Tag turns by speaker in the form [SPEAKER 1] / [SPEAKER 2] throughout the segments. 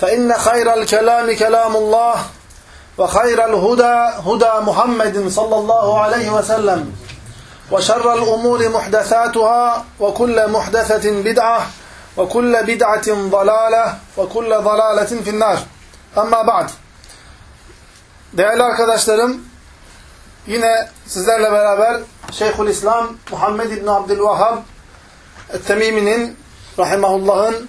[SPEAKER 1] فإن خير الكلام كلام الله وخير الهدى هدى محمد صلى الله عليه وسلم وشر الأمور محدثاتها وكل محدثة بدعة وكل بدعة ضلالة وكل ضلالة في النار Ama ba'd. Değerli arkadaşlarım, yine sizlerle beraber Şeyhülislam Muhammed İbni Abdülvahhab Temimi'nin Rahimahullah'ın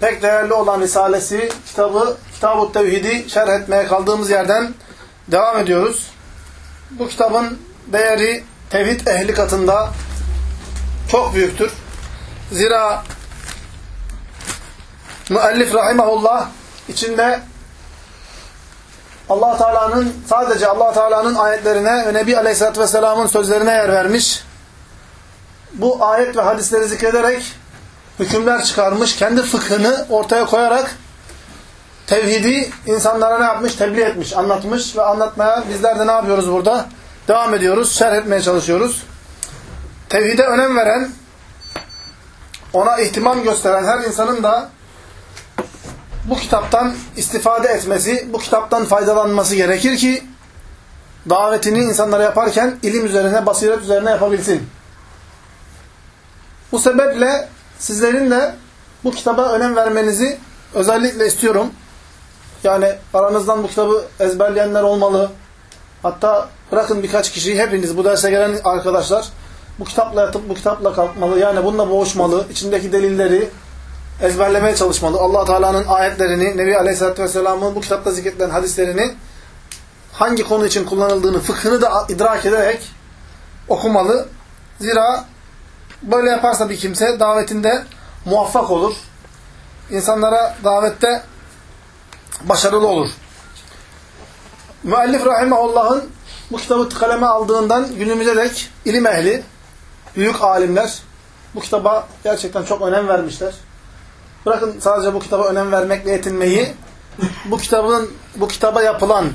[SPEAKER 1] pek değerli olan Risalesi, kitabı, Kitab-ı Tevhid'i şerh etmeye kaldığımız yerden devam ediyoruz. Bu kitabın değeri tevhid ehli katında çok büyüktür. Zira müellif rahimahullah içinde Allah Teala'nın sadece Allah Teala'nın ayetlerine ve Nebi Aleyhisselatü Vesselam'ın sözlerine yer vermiş. Bu ayet ve hadisleri zikrederek hükümler çıkarmış, kendi fıkhını ortaya koyarak tevhidi insanlara ne yapmış? Tebliğ etmiş, anlatmış ve anlatmaya bizler de ne yapıyoruz burada? Devam ediyoruz, şerh etmeye çalışıyoruz. Tevhide önem veren, ona ihtimam gösteren her insanın da bu kitaptan istifade etmesi, bu kitaptan faydalanması gerekir ki davetini insanlara yaparken ilim üzerine, basiret üzerine yapabilsin. Bu sebeple sizlerin de bu kitaba önem vermenizi özellikle istiyorum. Yani aranızdan bu kitabı ezberleyenler olmalı. Hatta bırakın birkaç kişiyi hepiniz bu derse gelen arkadaşlar bu kitapla yatıp bu kitapla kalkmalı. Yani bununla boğuşmalı. içindeki delilleri ezberlemeye çalışmalı. allah Teala'nın ayetlerini, Nebi Aleyhisselatü Vesselam'ın bu kitapta zikredilen hadislerini hangi konu için kullanıldığını, fıkhını da idrak ederek okumalı. Zira böyle yaparsa bir kimse davetinde muvaffak olur. İnsanlara davette başarılı olur. Müellif Rahimahullah'ın bu kitabı kaleme aldığından günümüze dek ilim ehli, büyük alimler bu kitaba gerçekten çok önem vermişler. Bırakın sadece bu kitaba önem vermekle yetinmeyi, bu kitabın bu kitaba yapılan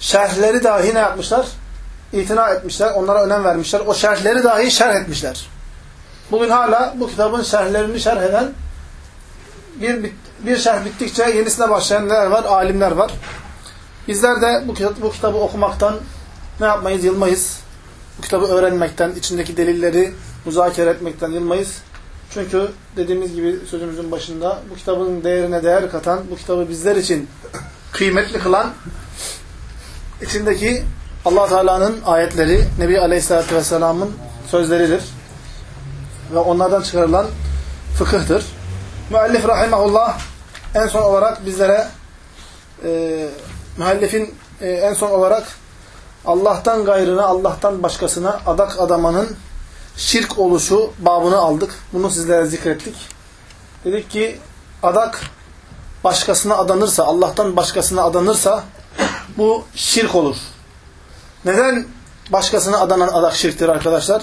[SPEAKER 1] şerhleri dahi ne yapmışlar? İtina etmişler, onlara önem vermişler. O şerhleri dahi şerh etmişler. Bugün hala bu kitabın şerhlerini şerh eden bir, bir şerh bittikçe yenisine başlayanlar var, alimler var. Bizler de bu, kitap, bu kitabı okumaktan ne yapmayız? Yılmayız. Bu kitabı öğrenmekten, içindeki delilleri müzakere etmekten yılmayız. Çünkü dediğimiz gibi sözümüzün başında bu kitabın değerine değer katan, bu kitabı bizler için kıymetli kılan içindeki allah Teala'nın ayetleri, Nebi Aleyhisselatü Vesselam'ın sözleridir. Ve onlardan çıkarılan fıkıhtır. Müellif Rahimahullah en son olarak bizlere e, müellifin e, en son olarak Allah'tan gayrına, Allah'tan başkasına adak adamanın şirk oluşu babını aldık. Bunu sizlere zikrettik. Dedik ki adak başkasına adanırsa, Allah'tan başkasına adanırsa bu şirk olur. Neden başkasına adanan adak şirktir arkadaşlar?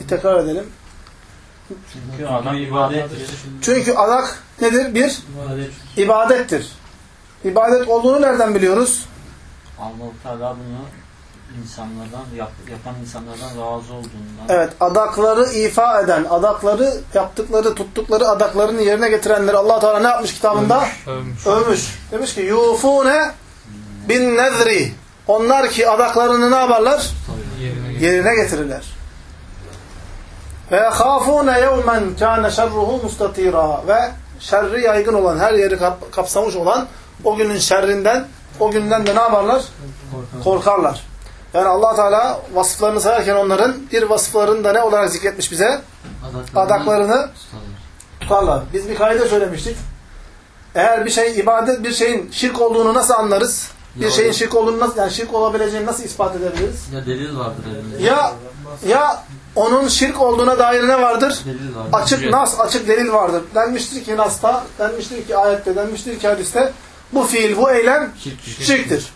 [SPEAKER 1] Bir tekrar edelim.
[SPEAKER 2] Çünkü adam ibadettir.
[SPEAKER 1] Çünkü adak nedir? Bir ibadettir. İbadet olduğunu nereden biliyoruz?
[SPEAKER 2] Allah-u Teala bunu insanlardan, yap, yapan insanlardan razı olduğundan.
[SPEAKER 1] Evet, adakları ifa eden, adakları yaptıkları, tuttukları adaklarını yerine getirenleri allah Teala ne yapmış kitabında?
[SPEAKER 3] Övmüş.
[SPEAKER 1] Övmüş. Demiş ki, yufune bin nezri. Onlar ki adaklarını ne yaparlar?
[SPEAKER 3] Yerine
[SPEAKER 1] Yerine getirirler. Ve yahafune yevmen kâne şerruhu mustatira. Ve şerri yaygın olan, her yeri kap- kapsamış olan O günün şerrinden, o günden de ne yaparlar? Korkarlar. Yani allah Teala vasıflarını sayarken onların bir vasıflarını da ne olarak zikretmiş bize? Adaklarını tutarlar. Biz bir kaide söylemiştik. Eğer bir şey ibadet, bir şeyin şirk olduğunu nasıl anlarız? Bir
[SPEAKER 2] Doğru.
[SPEAKER 1] şeyin şirk olduğunu nasıl, yani şirk olabileceğini nasıl ispat edebiliriz?
[SPEAKER 2] Ya delil vardır elimizde.
[SPEAKER 1] Ya ya onun şirk olduğuna dair ne vardır? Açık nas, açık delil vardır. Denmiştir ki nasta, denmiştir ki ayette, denmiştir ki hadiste bu fiil, bu eylem
[SPEAKER 2] Şirk, şirk.
[SPEAKER 1] şirktir.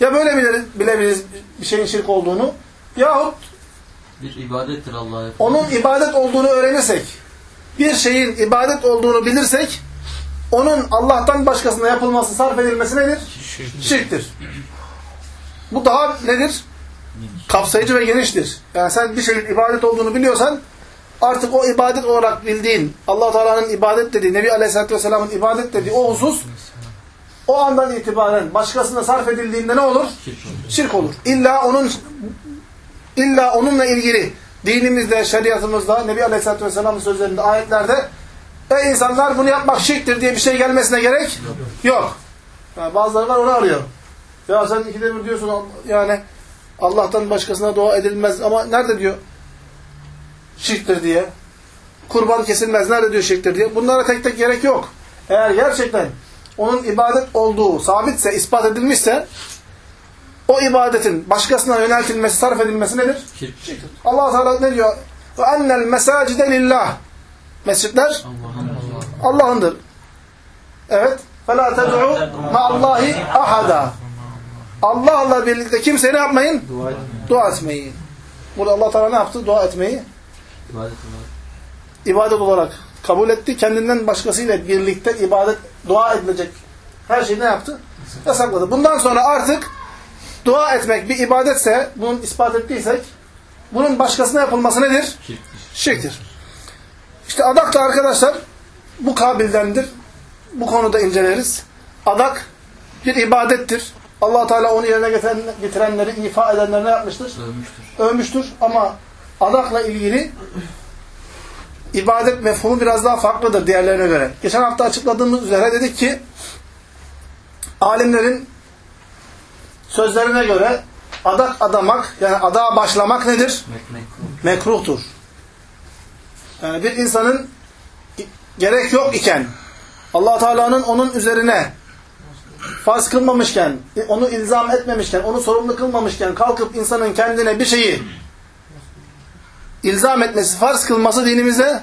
[SPEAKER 1] Ya böyle biliriz, bilebiliriz bir şeyin şirk olduğunu yahut
[SPEAKER 2] Bir ibadettir Allah'a
[SPEAKER 1] onun ibadet olduğunu öğrenirsek, bir şeyin ibadet olduğunu bilirsek, onun Allah'tan başkasına yapılması, sarf edilmesi nedir? Şirktir. Bu daha nedir? Kapsayıcı ve geniştir. Yani sen bir şeyin ibadet olduğunu biliyorsan, artık o ibadet olarak bildiğin, allah Teala'nın ibadet dediği, Nebi Aleyhisselatü Vesselam'ın ibadet dediği o husus, o andan itibaren başkasına sarf edildiğinde ne olur?
[SPEAKER 2] Şirk olur.
[SPEAKER 1] İlla onun illa onunla ilgili dinimizde, şeriatımızda, Nebi Aleyhisselatü Vesselam'ın sözlerinde, ayetlerde ey insanlar bunu yapmak şirktir diye bir şey gelmesine gerek yok. Yani bazıları var onu arıyor. Ya sen ikide bir diyorsun yani Allah'tan başkasına dua edilmez ama nerede diyor? Şirktir diye. Kurban kesilmez nerede diyor şirktir diye. Bunlara tek tek gerek yok. Eğer gerçekten onun ibadet olduğu sabitse, ispat edilmişse o ibadetin başkasına yöneltilmesi, sarf edilmesi nedir?
[SPEAKER 2] Şirk.
[SPEAKER 1] Şirktir. allah Teala ne diyor? Ve ennel mesacide lillah. Mescitler
[SPEAKER 2] Allah'ın Allah.
[SPEAKER 1] Allah'ındır. Evet. فَلَا تَدْعُوا مَا اللّٰهِ اَحَدًا Allah'la birlikte kimseye ne yapmayın?
[SPEAKER 2] Dua etmiyor.
[SPEAKER 1] Dua etmeyin. Burada allah Teala ne yaptı? Dua etmeyi
[SPEAKER 2] İbadet olarak.
[SPEAKER 1] ibadet olarak kabul etti. Kendinden başkasıyla birlikte ibadet, dua edilecek her şeyi ne yaptı? Yasakladı. Bundan sonra artık dua etmek bir ibadetse, bunun ispat ettiysek, bunun başkasına yapılması nedir?
[SPEAKER 2] Şirktir.
[SPEAKER 1] İşte adak da arkadaşlar bu kabildendir. Bu konuda inceleriz. Adak bir ibadettir. Allah Teala onu yerine getiren, getirenleri, ifa edenleri ne yapmıştır?
[SPEAKER 2] Övmüştür.
[SPEAKER 1] övmüştür ama adakla ilgili ibadet mefhumu biraz daha farklıdır diğerlerine göre. Geçen hafta açıkladığımız üzere dedik ki alimlerin sözlerine göre adak adamak yani adağa başlamak nedir?
[SPEAKER 2] Mekmek.
[SPEAKER 1] Mekruhtur. Yani bir insanın gerek yok iken allah Teala'nın onun üzerine farz kılmamışken, onu ilzam etmemişken, onu sorumlu kılmamışken kalkıp insanın kendine bir şeyi ilzam etmesi, farz kılması dinimize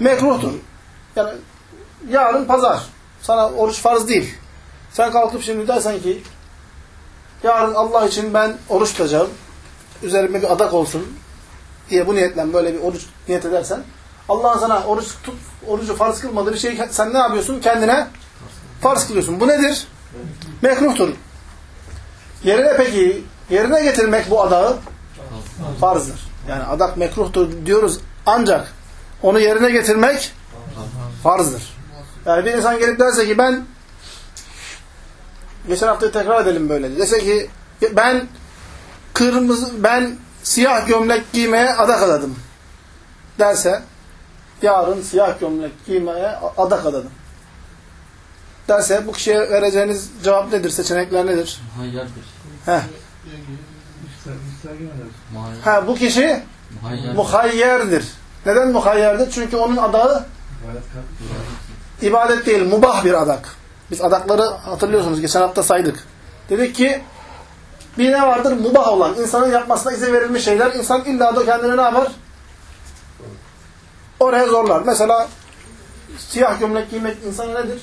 [SPEAKER 1] mekruhtur. Yani yarın pazar. Sana oruç farz değil. Sen kalkıp şimdi dersen ki yarın Allah için ben oruç tutacağım. Üzerime bir adak olsun diye bu niyetle böyle bir oruç niyet edersen Allah'ın sana oruç tut, orucu farz kılmadığı bir şeyi sen ne yapıyorsun? Kendine farz kılıyorsun. Bu nedir? Mekruhtur. Yerine peki yerine getirmek bu adağı farzdır. Yani adak mekruhtur diyoruz ancak onu yerine getirmek farzdır. Yani bir insan gelip derse ki ben geçen haftayı tekrar edelim böyle. Dese ki ben kırmızı ben siyah gömlek giymeye adak adadım derse yarın siyah gömlek giymeye adak adadım derse bu kişiye vereceğiniz cevap nedir? Seçenekler nedir?
[SPEAKER 2] Muhayyerdir.
[SPEAKER 1] Heh. Ha, bu kişi
[SPEAKER 2] Muhayyer.
[SPEAKER 1] muhayyerdir. Neden muhayyerdir? Çünkü onun adağı ibadet değil, mubah bir adak. Biz adakları hatırlıyorsunuz, geçen hafta saydık. Dedik ki bir ne vardır? Mubah olan, insanın yapmasına izin verilmiş şeyler. İnsan illa da kendini ne yapar? Oraya zorlar. Mesela siyah gömlek giymek insana nedir?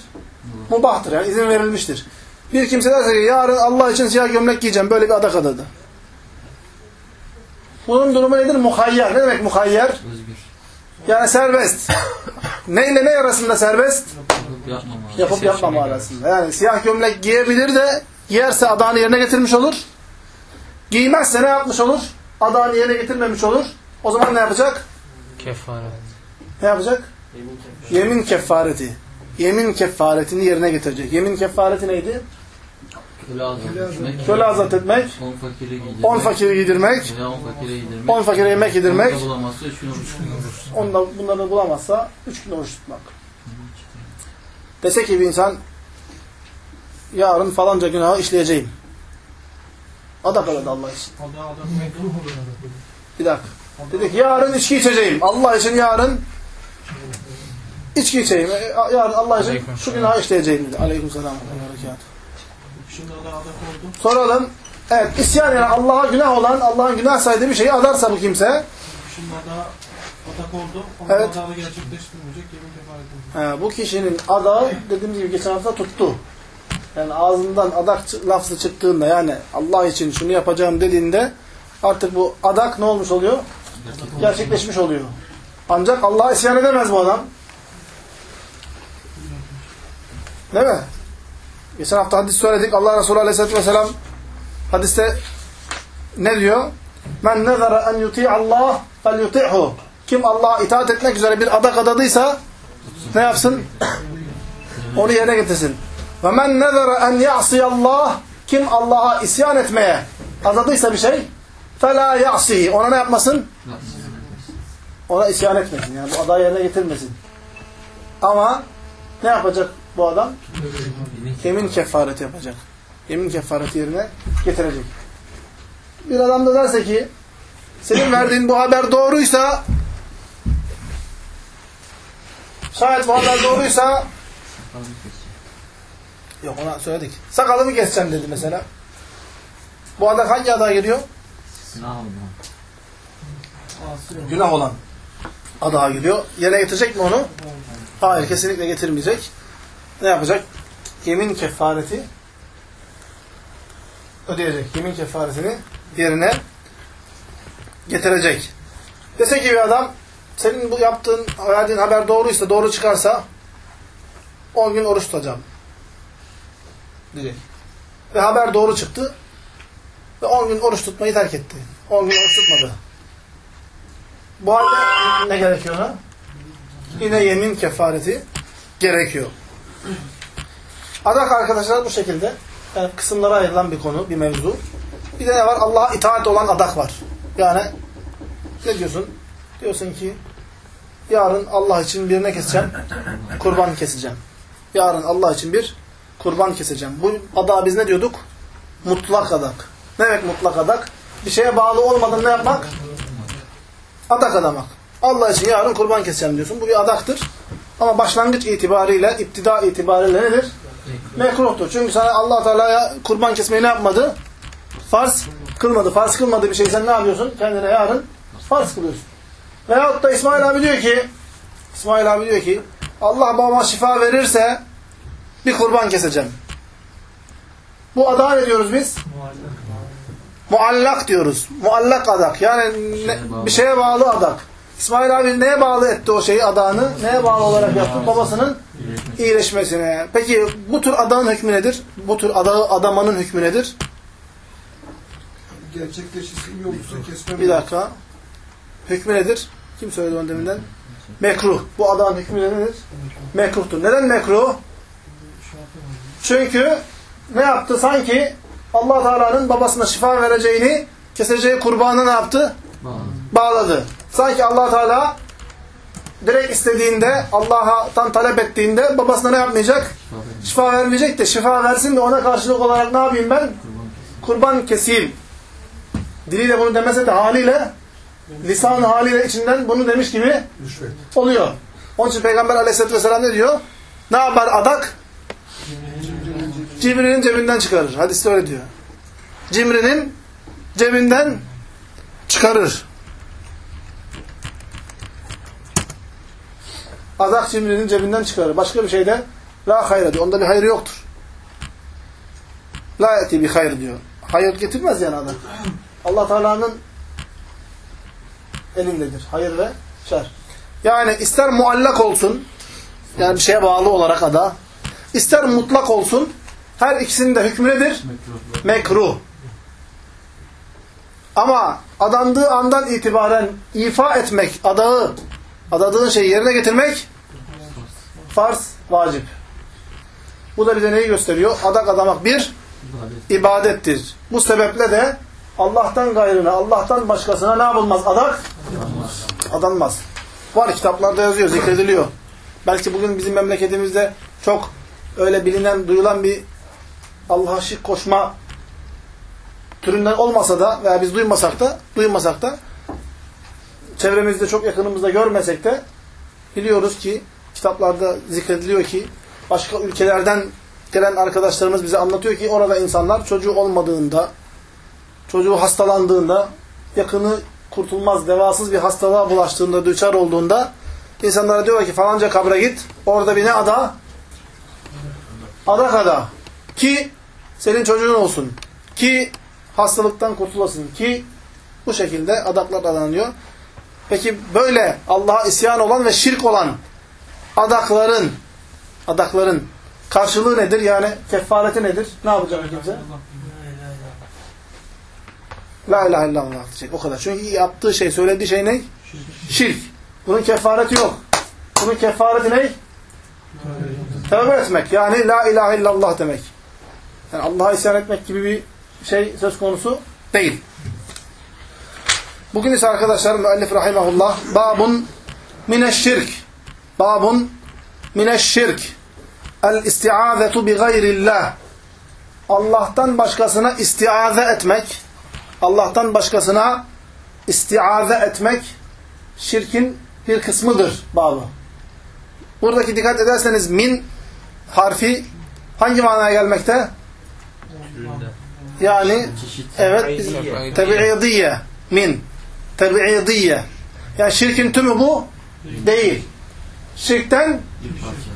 [SPEAKER 1] Mubahtır yani izin verilmiştir. Bir kimse derse ki yarın Allah için siyah gömlek giyeceğim. Böyle bir adak adadı. Bunun durumu nedir? Muhayyer. Ne demek muhayyer?
[SPEAKER 2] Özgür.
[SPEAKER 1] Yani serbest. ne ile ne arasında serbest?
[SPEAKER 2] Yapıp yapmama.
[SPEAKER 1] Yapıp yapmama arasında. Yani siyah gömlek giyebilir de giyerse adağını yerine getirmiş olur. Giymezse ne yapmış olur? Adağını yerine getirmemiş olur. O zaman ne yapacak?
[SPEAKER 3] Kefaret.
[SPEAKER 1] Ne yapacak? Yemin kefareti. Yemin kefaretini yerine getirecek. Yemin kefareti neydi?
[SPEAKER 2] Köle azat etmek.
[SPEAKER 1] Köle azat etmek,
[SPEAKER 2] On fakiri giydirmek.
[SPEAKER 1] on fakiri giydirmek,
[SPEAKER 2] on fakire
[SPEAKER 1] on yemek yedirmek,
[SPEAKER 2] Onu da bulamazsa üç gün oruç tutmak.
[SPEAKER 1] Onda bunları bulamazsa üç gün oruç tutmak. Dese ki bir insan yarın falanca günahı işleyeceğim. Adak adadı Allah için. Bir dakika. Dedi ki yarın içki içeceğim. Allah için yarın içki içeyim. E, Yarın Allah için şu günahı işleyeceğim dedi. Aleyküm selam. ve berekatuhu.
[SPEAKER 3] Şimdi ada adak oldu.
[SPEAKER 1] Soralım. Evet isyan yani Allah'a günah olan, Allah'ın günah saydığı bir şeyi adarsa bu kimse
[SPEAKER 3] Şimdi ada adak oldu. Ama
[SPEAKER 1] Evet.
[SPEAKER 3] adağı gerçekleştirmeyecek. Yemin kefaret edecek.
[SPEAKER 1] He, bu kişinin adağı dediğimiz gibi geçen hafta tuttu. Yani ağzından adak lafzı çıktığında yani Allah için şunu yapacağım dediğinde artık bu adak ne olmuş oluyor? Gerçekleşmiş oluyor. Ancak Allah'a isyan edemez bu adam. Değil mi? Geçen hafta hadis söyledik. Allah Resulü Aleyhisselatü Vesselam hadiste ne diyor? Men nezara en yuti'a Allah fel yuti'hu. Kim Allah'a itaat etmek üzere bir adak adadıysa ne yapsın? Onu yerine getirsin. Ve men nezara en ya'siyallah kim Allah'a isyan etmeye adadıysa bir şey fela ya'sihi. Ona ne yapmasın? Ona isyan etmesin. Yani bu adayı yerine getirmesin. Ama ne yapacak bu adam? Yemin kefareti yapacak. Yemin kefareti yerine getirecek. Bir adam da derse ki senin verdiğin bu haber doğruysa şayet bu haber doğruysa yok ona söyledik. Sakalımı keseceğim dedi mesela. Bu adak hangi adaya geliyor?
[SPEAKER 2] Günah olma.
[SPEAKER 1] Günah olan adağa giriyor. Yerine getirecek mi onu? Hayır kesinlikle getirmeyecek. Ne yapacak? Yemin kefareti ödeyecek. Yemin kefaretini yerine getirecek. Dese ki bir adam senin bu yaptığın, verdiğin haber doğruysa, doğru çıkarsa 10 gün oruç tutacağım. Diyecek. Ve haber doğru çıktı. Ve 10 gün oruç tutmayı terk etti. 10 gün oruç tutmadı. Bu halde ne gerekiyor ona? Yine yemin kefareti gerekiyor. Adak arkadaşlar bu şekilde. Yani kısımlara ayrılan bir konu, bir mevzu. Bir de ne var? Allah'a itaat olan adak var. Yani ne diyorsun? Diyorsun ki yarın Allah için birine keseceğim, kurban keseceğim. Yarın Allah için bir kurban keseceğim. Bu adağa biz ne diyorduk? Mutlak adak. Ne demek mutlak adak? Bir şeye bağlı olmadan ne yapmak? Adak adamak. Allah için yarın kurban keseceğim diyorsun. Bu bir adaktır. Ama başlangıç itibariyle, iptida itibariyle nedir? Mekruhtur. Çünkü sana allah Teala'ya kurban kesmeyi ne yapmadı? Farz kılmadı. Farz kılmadığı bir şey sen ne yapıyorsun? Kendine yarın farz kılıyorsun. Veyahut da İsmail abi diyor ki İsmail abi diyor ki Allah babama şifa verirse bir kurban keseceğim. Bu adağa ne diyoruz biz? Muallak diyoruz. Muallak adak. Yani ne- bir şeye bağlı adak. İsmail abi neye bağlı etti o şeyi adağını? Neye bağlı olarak yaptı? Babasının iyileşmesine. Peki bu tür adağın hükmü nedir? Bu tür adağı adamanın hükmü nedir?
[SPEAKER 4] gerçekleşirse iyi olursa kesmem.
[SPEAKER 1] Bir dakika. Hükmü nedir? Kim söyledi onu deminden? Mekruh. Bu adağın hükmü nedir? Mekruhtur. Neden mekruh? Çünkü ne yaptı? Sanki allah Teala'nın babasına şifa vereceğini, keseceği kurbanı ne yaptı? Bağladı. Sanki allah Teala direkt istediğinde, Allah'tan talep ettiğinde babasına ne yapmayacak? Şifa vermeyecek de şifa versin de ona karşılık olarak ne yapayım ben? Kurban keseyim. Diliyle bunu demese de haliyle, lisan haliyle içinden bunu demiş gibi oluyor. Onun için Peygamber aleyhissalatü vesselam ne diyor? Ne yapar adak? Cimrinin cebinden çıkarır. Hadiste öyle diyor. Cimrinin cebinden çıkarır. Adak cimrinin cebinden çıkarır. Başka bir şeyde la hayra diyor. Onda bir hayır yoktur. La eti bir hayır diyor. Hayır getirmez yani adak. Allah Teala'nın elindedir. Hayır ve şer. Yani ister muallak olsun, yani bir şeye bağlı olarak ada, ister mutlak olsun, her ikisinin de hükmü nedir? Mekruh. Ama adandığı andan itibaren ifa etmek, adağı, adadığın şeyi yerine getirmek farz, vacip. Bu da bize neyi gösteriyor? Adak adamak bir, ibadettir. Bu sebeple de Allah'tan gayrına, Allah'tan başkasına ne yapılmaz? Adak adanmaz. Var kitaplarda yazıyor, zikrediliyor. Belki bugün bizim memleketimizde çok öyle bilinen, duyulan bir Allah'a şirk koşma türünden olmasa da veya biz duymasak da duymasak da çevremizde çok yakınımızda görmesek de biliyoruz ki kitaplarda zikrediliyor ki başka ülkelerden gelen arkadaşlarımız bize anlatıyor ki orada insanlar çocuğu olmadığında çocuğu hastalandığında yakını kurtulmaz, devasız bir hastalığa bulaştığında, düçar olduğunda insanlara diyorlar ki falanca kabre git. Orada bir ne ada? Ada. Ki senin çocuğun olsun. Ki hastalıktan kurtulasın. Ki bu şekilde adaklar adanıyor. Peki böyle Allah'a isyan olan ve şirk olan adakların adakların karşılığı nedir? Yani kefareti nedir? Ne yapacak kimse? La ilahe illallah diyecek. O kadar. Çünkü yaptığı şey, söylediği şey ne? Şirk. Bunun kefareti yok. Bunun kefareti ne? Tövbe etmek. Yani la ilahe illallah demek. Yani Allah'a isyan etmek gibi bir şey söz konusu değil. Bugün ise arkadaşlar müellif rahimahullah babun mineşşirk. Babun mineşşirk. El istiazetu bi gayrillah Allah'tan başkasına istiaze etmek Allah'tan başkasına istiaze etmek şirkin bir kısmıdır babı. Buradaki dikkat ederseniz min harfi hangi manaya gelmekte? Yani evet tebi'idiyye min tebi'idiyye yani şirkin tümü bu değil. Şirkten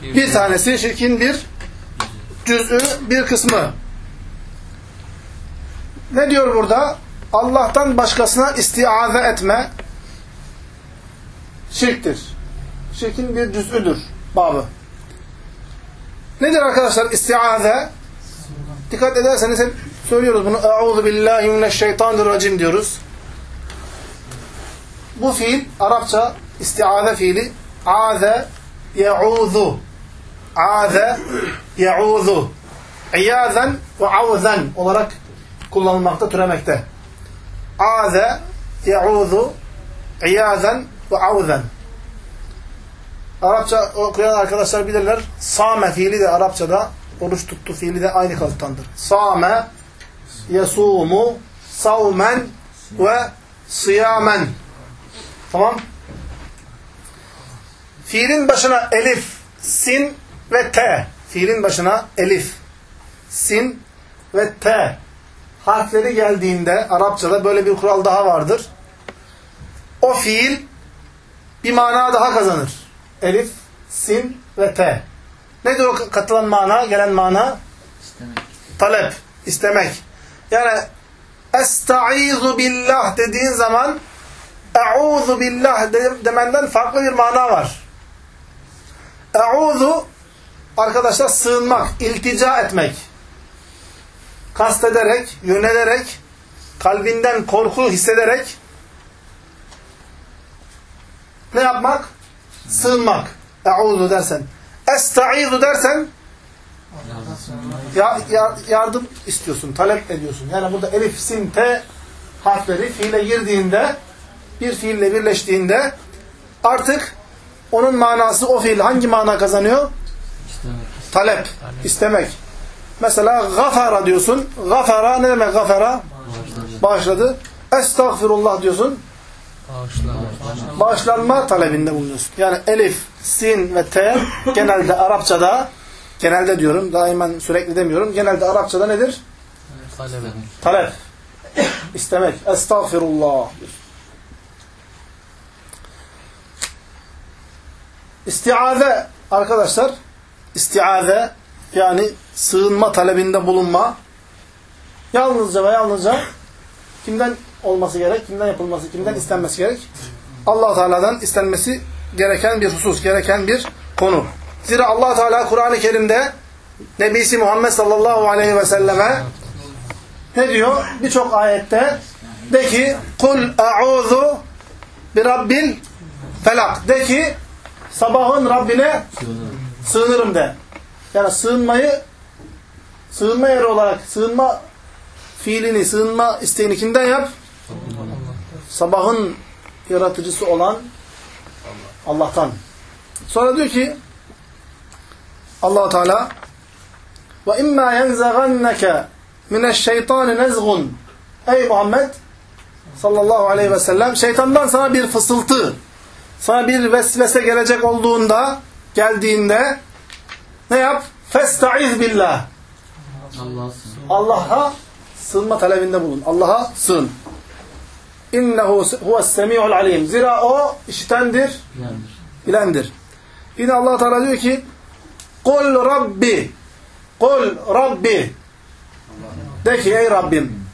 [SPEAKER 1] bir tanesi, şirkin bir cüz'ü, bir kısmı. Ne diyor burada? Allah'tan başkasına istiaze etme şirktir. Şirkin bir cüz'üdür babı. Nedir arkadaşlar istiaze? Dikkat ederseniz hep söylüyoruz bunu. Euzu billahi mineşşeytanirracim diyoruz. Bu fiil Arapça istiaze fiili aze ye'uzu aze ye'uzu iyazen ve avzen olarak kullanılmakta, türemekte. Aze ye'uzu iyazen ve avzen Arapça okuyan arkadaşlar bilirler. Same fiili de Arapçada oruç tuttu fiili de aynı kalıptandır. Same yesumu savmen ve siyamen. Tamam? Fiilin başına elif, sin ve t. Fiilin başına elif, sin ve t harfleri geldiğinde Arapçada böyle bir kural daha vardır. O fiil bir mana daha kazanır. Elif, sin ve t. Nedir o katılan mana, gelen mana?
[SPEAKER 2] İstemek.
[SPEAKER 1] Talep, istemek. Yani Estaizu billah dediğin zaman Eûzu billah demenden farklı bir mana var. Eûzu arkadaşlar sığınmak, iltica etmek. Kastederek, yönelerek, kalbinden korku hissederek ne yapmak? Sığınmak. Eûzu dersen. Estaizu dersen ya, ya, yardım istiyorsun, talep ediyorsun. Yani burada elif, sin, te harfleri fiile girdiğinde, bir fiille birleştiğinde artık onun manası o fiil hangi mana kazanıyor?
[SPEAKER 2] İstemek.
[SPEAKER 1] Talep, istemek. Mesela gafara diyorsun. Gafara ne demek gafara? Bağışladı. Estağfirullah diyorsun. Bağışlanma talebinde bulunuyorsun. Yani elif, sin ve te genelde Arapçada genelde diyorum, daimen sürekli demiyorum. Genelde Arapçada nedir? Talep. İstemek. Estağfirullah. İstiaze arkadaşlar istiaze yani sığınma talebinde bulunma yalnızca ve yalnızca kimden olması gerek, kimden yapılması, kimden istenmesi gerek? allah Teala'dan istenmesi gereken bir husus, gereken bir konu. Zira allah Teala Kur'an-ı Kerim'de Nebisi Muhammed sallallahu aleyhi ve selleme ne diyor? Birçok ayette de ki a'udhu bi rabbil felak. De ki sabahın Rabbine sığınırım de. Yani sığınmayı sığınma yeri olarak sığınma fiilini, sığınma isteğini kimden yap? Sabahın yaratıcısı olan Allah'tan. Sonra diyor ki allah Teala Ve imma yenzaganneke mineşşeytani nezgun. Ey Muhammed sallallahu aleyhi ve sellem şeytandan sana bir fısıltı, sana bir vesvese gelecek olduğunda, geldiğinde ne yap? Festaiz billah.
[SPEAKER 2] Allah'a sığın.
[SPEAKER 1] Allah'a sığınma talebinde bulun. Allah'a sığın. İnnehu huves semi'ul alim. Zira o işitendir,
[SPEAKER 2] Bilendir.
[SPEAKER 1] bilendir. Yine Allah Teala diyor ki: "Kul Rabbi, kul Rabbi." De ki ey Rabbim,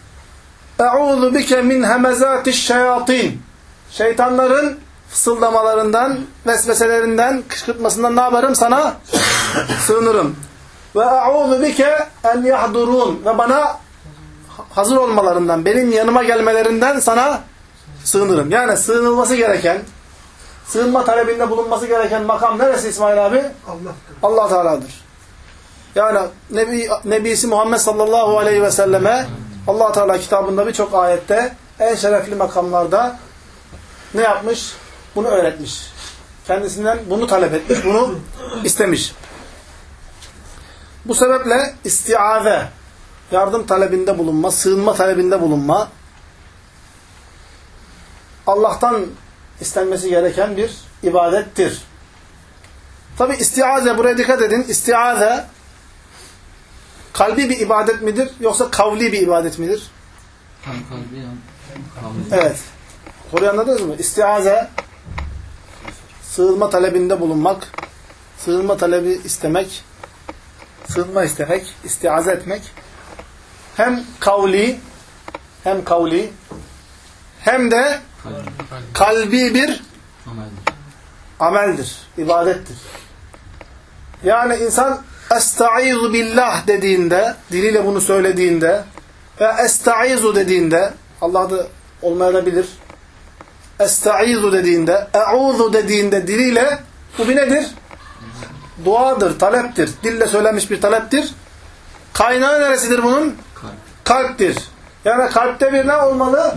[SPEAKER 1] "Eûzu bike min hemezatiş şeyatin." Şeytanların fısıldamalarından, vesveselerinden, kışkırtmasından ne yaparım? Sana sığınırım. Ve eûzu bike en yahdurun ve bana hazır olmalarından, benim yanıma gelmelerinden sana sığınırım. Yani sığınılması gereken, sığınma talebinde bulunması gereken makam neresi İsmail abi?
[SPEAKER 4] Allah.
[SPEAKER 1] Allah Teala'dır. Yani Nebi, Nebisi Muhammed sallallahu aleyhi ve selleme allah Teala kitabında birçok ayette en şerefli makamlarda ne yapmış? Bunu öğretmiş. Kendisinden bunu talep etmiş, bunu istemiş. Bu sebeple istiaze, yardım talebinde bulunma, sığınma talebinde bulunma, Allah'tan istenmesi gereken bir ibadettir. Tabi istiaze, buraya dikkat edin, istiaze kalbi bir ibadet midir yoksa kavli bir ibadet midir?
[SPEAKER 2] Hem kalbi hem kavli.
[SPEAKER 1] Evet. Soruyu anladınız mı? İstiaze sığınma talebinde bulunmak, sığınma talebi istemek, sığınma istemek, istiaze etmek hem kavli hem kavli hem de
[SPEAKER 2] Kalbi.
[SPEAKER 1] bir
[SPEAKER 2] ameldir,
[SPEAKER 1] ibadettir. Yani insan estaizu billah dediğinde, diliyle bunu söylediğinde ve estaizu dediğinde, Allah da olmayabilir. Estaizu dediğinde, e'udhu dediğinde diliyle bu bir nedir? Duadır, taleptir. Dille söylenmiş bir taleptir. Kaynağı neresidir bunun?
[SPEAKER 2] Kalp.
[SPEAKER 1] Kalptir. Yani kalpte bir ne olmalı?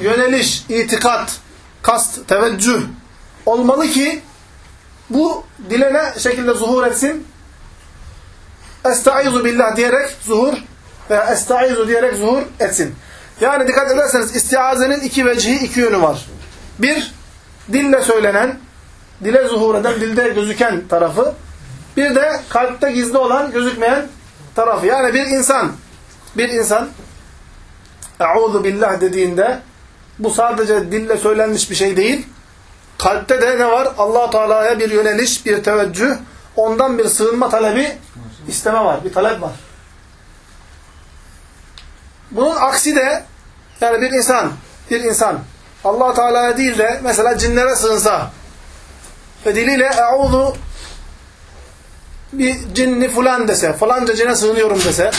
[SPEAKER 1] Yöneliş, itikat, kast, teveccüh olmalı ki bu dile ne şekilde zuhur etsin? Estaizu billah diyerek zuhur veya estaizu diyerek zuhur etsin. Yani dikkat ederseniz istiazenin iki vecihi, iki yönü var. Bir, dille söylenen, dile zuhur eden, dilde gözüken tarafı. Bir de kalpte gizli olan, gözükmeyen tarafı. Yani bir insan, bir insan Euzu billah dediğinde bu sadece dille söylenmiş bir şey değil. Kalpte de ne var? allah Teala'ya bir yöneliş, bir teveccüh, ondan bir sığınma talebi, isteme var. Bir talep var. Bunun aksi de yani bir insan, bir insan allah Teala'ya değil de mesela cinlere sığınsa ve diliyle e'udu bir cinni fulan dese, falanca cine sığınıyorum dese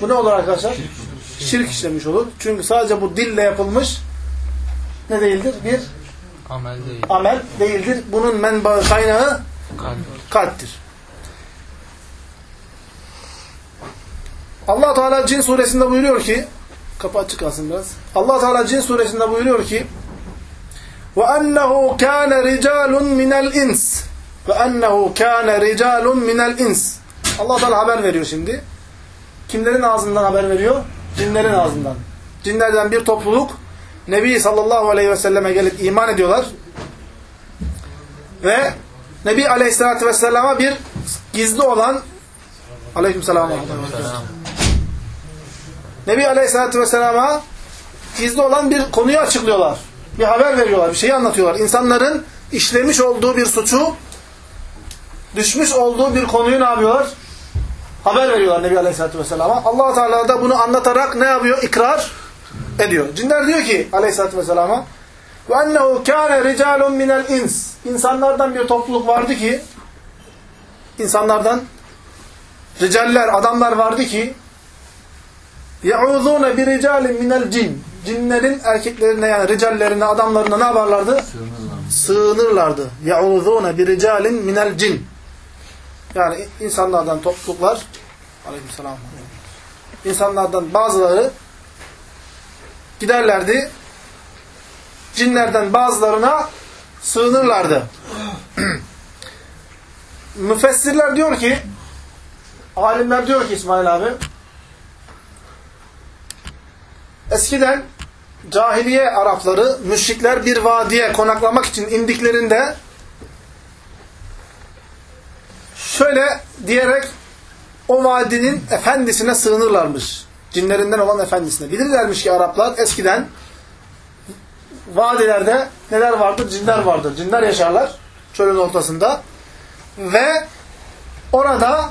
[SPEAKER 1] bu ne olur arkadaşlar? Şirk işlemiş olur. Çünkü sadece bu dille yapılmış ne değildir? Bir
[SPEAKER 5] Amel değil.
[SPEAKER 1] amel değildir. Bunun menbaı kaynağı
[SPEAKER 5] Kalp.
[SPEAKER 1] kalptir. Allah Teala Cin suresinde buyuruyor ki kapı açık kalsın biraz. Allah Teala Cin suresinde buyuruyor ki kana ricalun minel ins ve ennehu kana ricalun minel ins Allah Teala haber veriyor şimdi. Kimlerin ağzından haber veriyor? Cinlerin ağzından. Cinlerden bir topluluk Nebi sallallahu aleyhi ve selleme gelip iman ediyorlar. Ve Nebi aleyhissalatü vesselama bir gizli olan aleykümselam Nebi aleyhissalatü vesselama gizli olan bir konuyu açıklıyorlar. Bir haber veriyorlar, bir şeyi anlatıyorlar. İnsanların işlemiş olduğu bir suçu, düşmüş olduğu bir konuyu ne yapıyorlar? Haber veriyorlar Nebi aleyhissalatü vesselama. allah Teala da bunu anlatarak ne yapıyor? İkrar ediyor. Cinler diyor ki aleyhissalatü vesselama ve ennehu kâne ricalun minel ins. İnsanlardan bir topluluk vardı ki insanlardan ricaller, adamlar vardı ki bir ricalin minel cin. Cinlerin erkeklerine yani ricallerine, adamlarına ne yaparlardı?
[SPEAKER 2] Sığınırlar.
[SPEAKER 1] Sığınırlardı. Bir ricalin minel cin. Yani insanlardan topluluklar aleykümselam insanlardan bazıları giderlerdi cinlerden bazılarına sığınırlardı. Müfessirler diyor ki alimler diyor ki İsmail abi eskiden cahiliye Arapları, müşrikler bir vadiye konaklamak için indiklerinde şöyle diyerek o vadinin efendisine sığınırlarmış. Cinlerinden olan efendisine. Bilirlermiş ki Araplar eskiden vadilerde neler vardır? Cinler vardır. Cinler yaşarlar çölün ortasında. Ve orada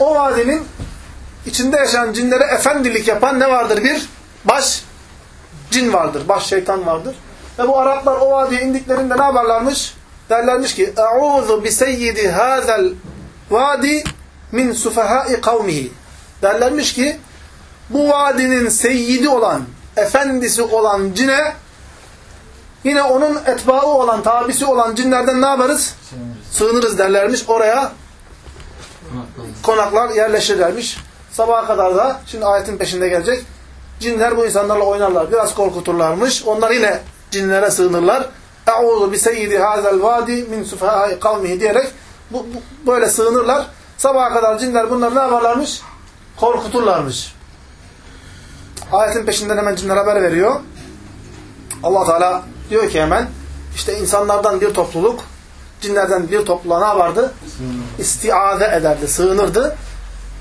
[SPEAKER 1] o vadinin içinde yaşayan cinlere efendilik yapan ne vardır? Bir baş cin vardır. Baş şeytan vardır. Ve bu Araplar o vadiye indiklerinde ne yaparlarmış? Derlermiş ki اَعُوذُ بِسَيِّدِ هَذَا الْوَادِ min sufahai kavmihi. Derlermiş ki bu vadinin seyyidi olan, efendisi olan cine yine onun etbaı olan, tabisi olan cinlerden ne yaparız? Sığınırız derlermiş. Oraya konaklar yerleşirlermiş. Sabaha kadar da şimdi ayetin peşinde gelecek. Cinler bu insanlarla oynarlar. Biraz korkuturlarmış. Onlar yine cinlere sığınırlar. Eûzu bi seyyidi hazel vadi min sufahai kavmihi diyerek bu, bu, böyle sığınırlar. Sabaha kadar cinler bunları ne yaparlarmış? Korkuturlarmış. Ayetin peşinden hemen cinler haber veriyor. allah Teala diyor ki hemen işte insanlardan bir topluluk cinlerden bir topluluğa ne yapardı? İstiade ederdi, sığınırdı.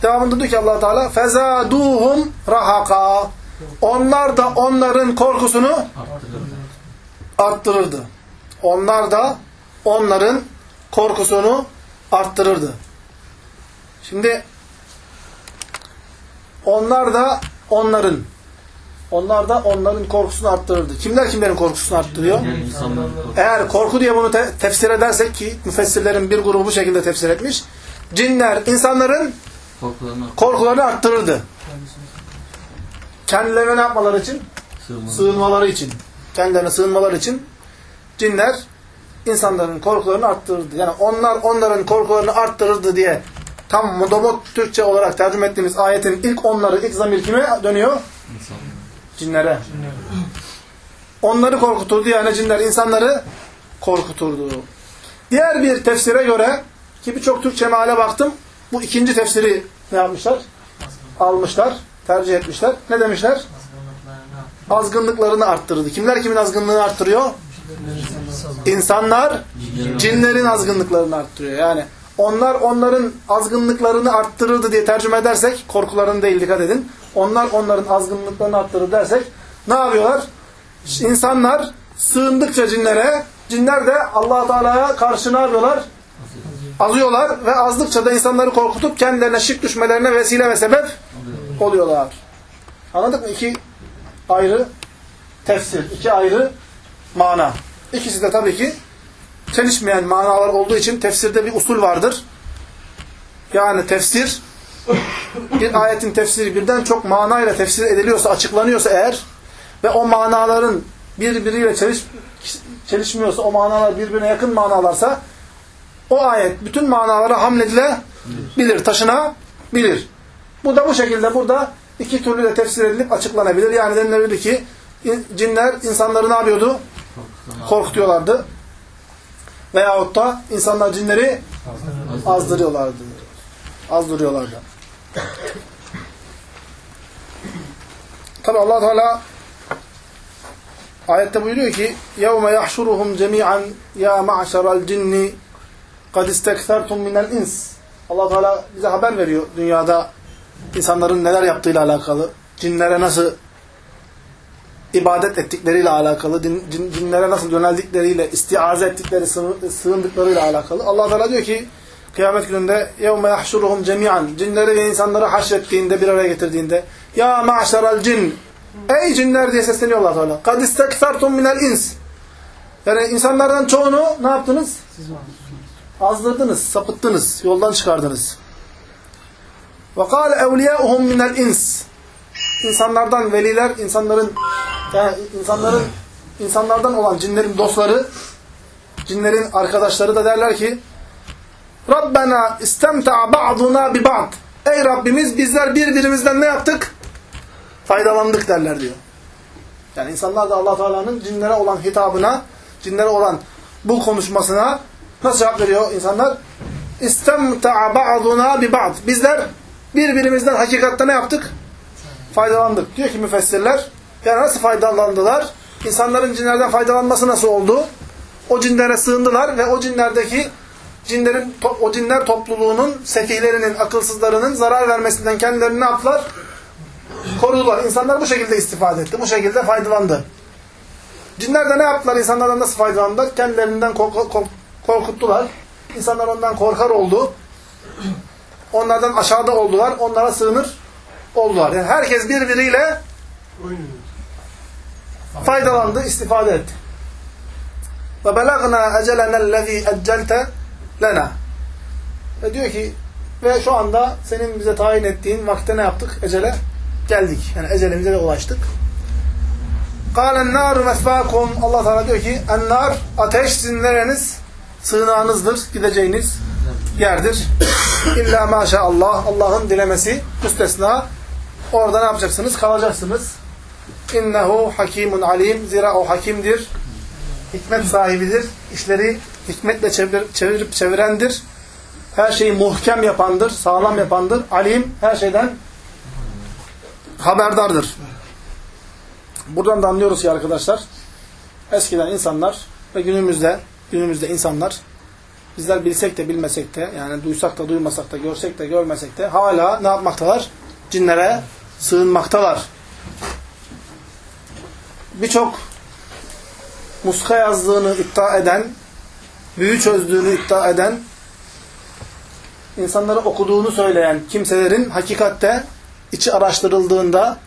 [SPEAKER 1] Devamında diyor ki allah Teala fezaduhum rahaka onlar da onların korkusunu arttırırdı. Onlar da onların korkusunu arttırırdı. Şimdi onlar da onların onlar da onların korkusunu arttırırdı. Kimler kimlerin korkusunu arttırıyor? Eğer korku diye bunu te tefsir edersek ki müfessirlerin bir grubu bu şekilde tefsir etmiş. Cinler insanların korkularını arttırırdı. Kendilerine ne yapmaları için? Sığınmaları için. Kendilerine sığınmaları için cinler insanların korkularını arttırırdı. Yani onlar onların korkularını arttırırdı diye tam modomot Türkçe olarak tercüme ettiğimiz ayetin ilk onları, ilk zamir kime dönüyor? Cinlere. Onları korkuturdu yani cinler insanları korkuturdu. Diğer bir tefsire göre ki birçok Türkçe meale baktım bu ikinci tefsiri ne yapmışlar? Almışlar, tercih etmişler. Ne demişler? Azgınlıklarını arttırdı. Kimler kimin azgınlığını arttırıyor? İnsanlar cinlerin azgınlıklarını arttırıyor. Yani onlar onların azgınlıklarını arttırırdı diye tercüme edersek, korkularını değil dikkat edin. Onlar onların azgınlıklarını arttırır dersek ne yapıyorlar? İnsanlar sığındıkça cinlere, cinler de allah Teala'ya karşı ne yapıyorlar? Azıyorlar ve azdıkça da insanları korkutup kendilerine şirk düşmelerine vesile ve sebep oluyorlar. Anladık mı? İki ayrı tefsir, iki ayrı mana. İkisi de tabii ki çelişmeyen manalar olduğu için tefsirde bir usul vardır. Yani tefsir bir ayetin tefsiri birden çok manayla tefsir ediliyorsa, açıklanıyorsa eğer ve o manaların birbiriyle çeliş, çelişmiyorsa, o manalar birbirine yakın manalarsa o ayet bütün manalara hamledilebilir, taşınabilir. Bu da bu şekilde burada iki türlü de tefsir edilip açıklanabilir. Yani denilebilir ki cinler insanları ne yapıyordu? Korkutuyorlardı. Veyahut da insanlar cinleri azdırıyorlardı. Azdırıyorlardı. Tabi allah Teala ayette buyuruyor ki يَوْمَ يَحْشُرُهُمْ جَمِيعًا يَا مَعْشَرَ الْجِنِّ قَدْ اِسْتَكْثَرْتُمْ مِنَ الْاِنْسِ allah Teala bize haber veriyor dünyada insanların neler yaptığıyla alakalı, cinlere nasıl ibadet ettikleriyle alakalı, din, cin, cinlere nasıl yöneldikleriyle, istiaze ettikleri, sığındıklarıyla alakalı. Allah Teala diyor ki kıyamet gününde يَوْمَ يَحْشُرُهُمْ جَمِيعًا Cinleri ve insanları haşrettiğinde, bir araya getirdiğinde Ya ma'şeral cin Ey cinler diye sesleniyor Allah Teala. قَدْ اِسْتَكْثَرْتُمْ مِنَ الْاِنْسِ Yani insanlardan çoğunu ne yaptınız? Azdırdınız, sapıttınız, yoldan çıkardınız. وَقَالَ اَوْلِيَاؤُهُمْ مِنَ الْاِنْسِ İnsanlardan veliler, insanların yani insanların insanlardan olan cinlerin dostları, cinlerin arkadaşları da derler ki Rabbena istemta'a ba'duna bi ba'd. Ey Rabbimiz bizler birbirimizden ne yaptık? Faydalandık derler diyor. Yani insanlar da Allah Teala'nın cinlere olan hitabına, cinlere olan bu konuşmasına nasıl cevap veriyor insanlar? istemta'a ba'duna bi ba'd. Bizler birbirimizden hakikatte ne yaptık? Faydalandık. Diyor ki müfessirler. Yani nasıl faydalandılar? İnsanların cinlerden faydalanması nasıl oldu? O cinlere sığındılar ve o cinlerdeki cinlerin o cinler topluluğunun sefihlerinin, akılsızlarının zarar vermesinden kendilerini ne yaptılar? Korudular. İnsanlar bu şekilde istifade etti. Bu şekilde faydalandı. Cinler de ne yaptılar? İnsanlardan nasıl faydalandılar? Kendilerinden kork kork korkuttular. İnsanlar ondan korkar oldu. Onlardan aşağıda oldular. Onlara sığınır oldular. Yani herkes birbiriyle faydalandı, istifade etti. Ve belagna ecelenellezî eccelte lena. Ve diyor ki ve şu anda senin bize tayin ettiğin vakte ne yaptık? Ecele geldik. Yani ecelimize de ulaştık. Kâlen nâru mesvâkum. Allah Teala diyor ki ennâr ateş sizin nereniz? Sığınağınızdır, gideceğiniz yerdir. İlla maşallah Allah'ın dilemesi müstesna. Orada ne yapacaksınız? Kalacaksınız. İnnehu hakimun alim. Zira o hakimdir. Hikmet sahibidir. İşleri hikmetle çevir, çevirip çevirendir. Her şeyi muhkem yapandır, sağlam yapandır. Alim her şeyden haberdardır. Buradan da anlıyoruz ki arkadaşlar, eskiden insanlar ve günümüzde günümüzde insanlar bizler bilsek de bilmesek de yani duysak da duymasak da görsek de görmesek de hala ne yapmaktalar? Cinlere sığınmaktalar. Birçok muska yazdığını iddia eden, büyü çözdüğünü iddia eden, insanları okuduğunu söyleyen kimselerin hakikatte içi araştırıldığında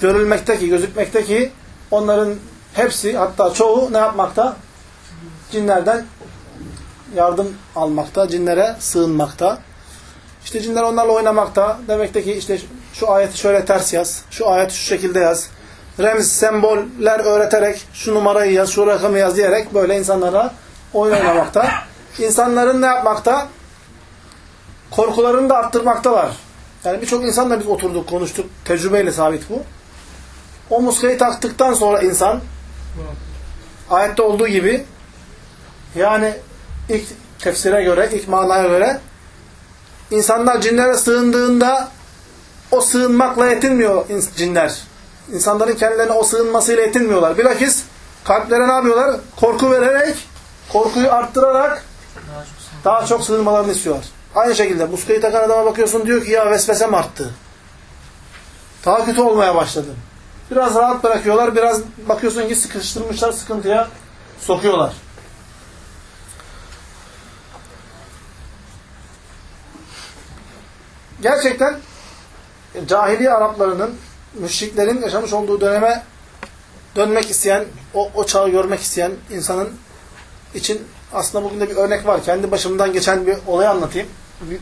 [SPEAKER 1] görülmekte ki, gözükmekte ki onların hepsi hatta çoğu ne yapmakta? Cinlerden yardım almakta, cinlere sığınmakta. İşte cinler onlarla oynamakta. Demekte ki işte şu ayeti şöyle ters yaz, şu ayeti şu şekilde yaz. Remz, semboller öğreterek şu numarayı yaz, şu rakamı yaz diyerek böyle insanlara oyun oynamakta. İnsanların ne yapmakta? Korkularını da arttırmaktalar. Yani birçok insanla biz oturduk, konuştuk. Tecrübeyle sabit bu. O muskayı taktıktan sonra insan ayette olduğu gibi yani ilk tefsire göre, ilk manaya göre insanlar cinlere sığındığında o sığınmakla yetinmiyor cinler. İnsanların kendilerine o sığınmasıyla yetinmiyorlar. Bilakis kalplere ne yapıyorlar? Korku vererek, korkuyu arttırarak daha çok sığınmalarını istiyorlar. Aynı şekilde muskayı takan adama bakıyorsun diyor ki ya vesvesem arttı. Daha kötü olmaya başladı. Biraz rahat bırakıyorlar, biraz bakıyorsun ki sıkıştırmışlar, sıkıntıya sokuyorlar. Gerçekten cahiliye Araplarının, müşriklerin yaşamış olduğu döneme dönmek isteyen, o, o çağı görmek isteyen insanın için aslında bugün de bir örnek var. Kendi başımdan geçen bir olay anlatayım.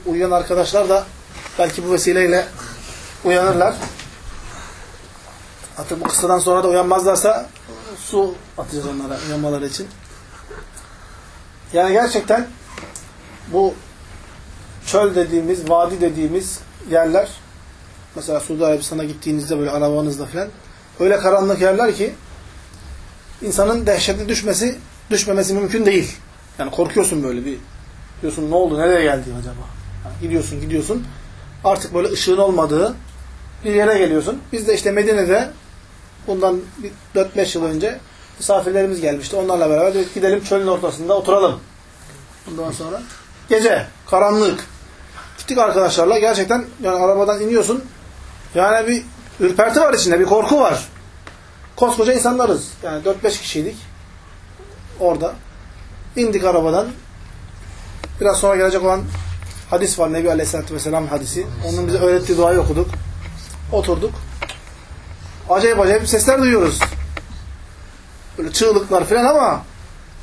[SPEAKER 1] Uyuyan arkadaşlar da belki bu vesileyle uyanırlar. Hatta bu kıssadan sonra da uyanmazlarsa su atacağız onlara uyanmaları için. Yani gerçekten bu çöl dediğimiz, vadi dediğimiz yerler mesela Suudi Arabistan'a gittiğinizde böyle arabanızda falan öyle karanlık yerler ki insanın dehşete düşmesi düşmemesi mümkün değil. Yani korkuyorsun böyle bir diyorsun ne oldu nereye geldi acaba? Yani gidiyorsun gidiyorsun artık böyle ışığın olmadığı bir yere geliyorsun. Biz de işte Medine'de bundan 4-5 yıl önce misafirlerimiz gelmişti. Onlarla beraber dedik gidelim çölün ortasında oturalım. Ondan sonra gece, karanlık. Gittik arkadaşlarla gerçekten yani arabadan iniyorsun. Yani bir ürperti var içinde, bir korku var. Koskoca insanlarız. Yani 4-5 kişiydik. Orada. İndik arabadan. Biraz sonra gelecek olan hadis var. Nebi Aleyhisselatü Vesselam hadisi. Onun bize öğrettiği duayı okuduk. Oturduk. Acayip acayip sesler duyuyoruz. Böyle çığlıklar falan ama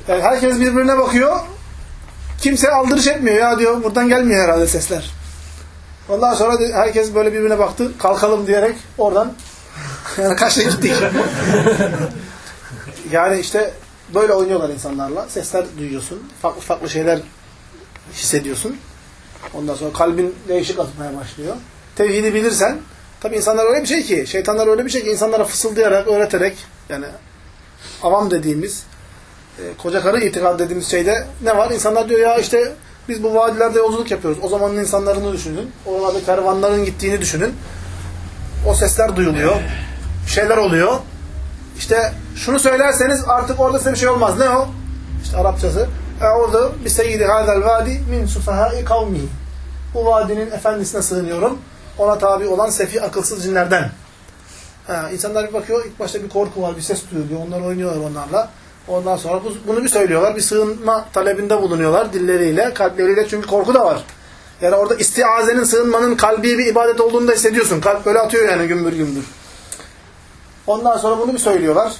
[SPEAKER 1] yani herkes birbirine bakıyor. Kimse aldırış etmiyor. Ya diyor buradan gelmiyor herhalde sesler. Ondan sonra herkes böyle birbirine baktı. Kalkalım diyerek oradan yani kaçta gittik. yani işte böyle oynuyorlar insanlarla. Sesler duyuyorsun. Farklı farklı şeyler hissediyorsun. Ondan sonra kalbin değişik atmaya başlıyor. Tevhidi bilirsen tabi insanlar öyle bir şey ki şeytanlar öyle bir şey ki insanlara fısıldayarak, öğreterek yani avam dediğimiz e, koca karı itikad dediğimiz şeyde ne var? İnsanlar diyor ya işte Biz bu vadilerde yolculuk yapıyoruz. O zamanın insanlarını düşünün. Oralarda kervanların gittiğini düşünün. O sesler duyuluyor. Şeyler oluyor. İşte şunu söylerseniz artık orada size bir şey olmaz. Ne o? İşte Arapçası. Eûzu bi seyyidi hâzel vâdi min sufahâi kavmi. Bu vadinin efendisine sığınıyorum. Ona tabi olan sefi akılsız cinlerden. Ha, insanlar bir bakıyor, ilk başta bir korku var, bir ses duyuluyor. Onlar oynuyorlar onlarla. Ondan sonra bu- bunu bir söylüyorlar, bir sığınma talebinde bulunuyorlar dilleriyle, kalpleriyle. Çünkü korku da var. Yani orada istiazenin, sığınmanın kalbi bir ibadet olduğunu da hissediyorsun. Kalp böyle atıyor yani gümbür gümbür. Ondan sonra bunu bir söylüyorlar.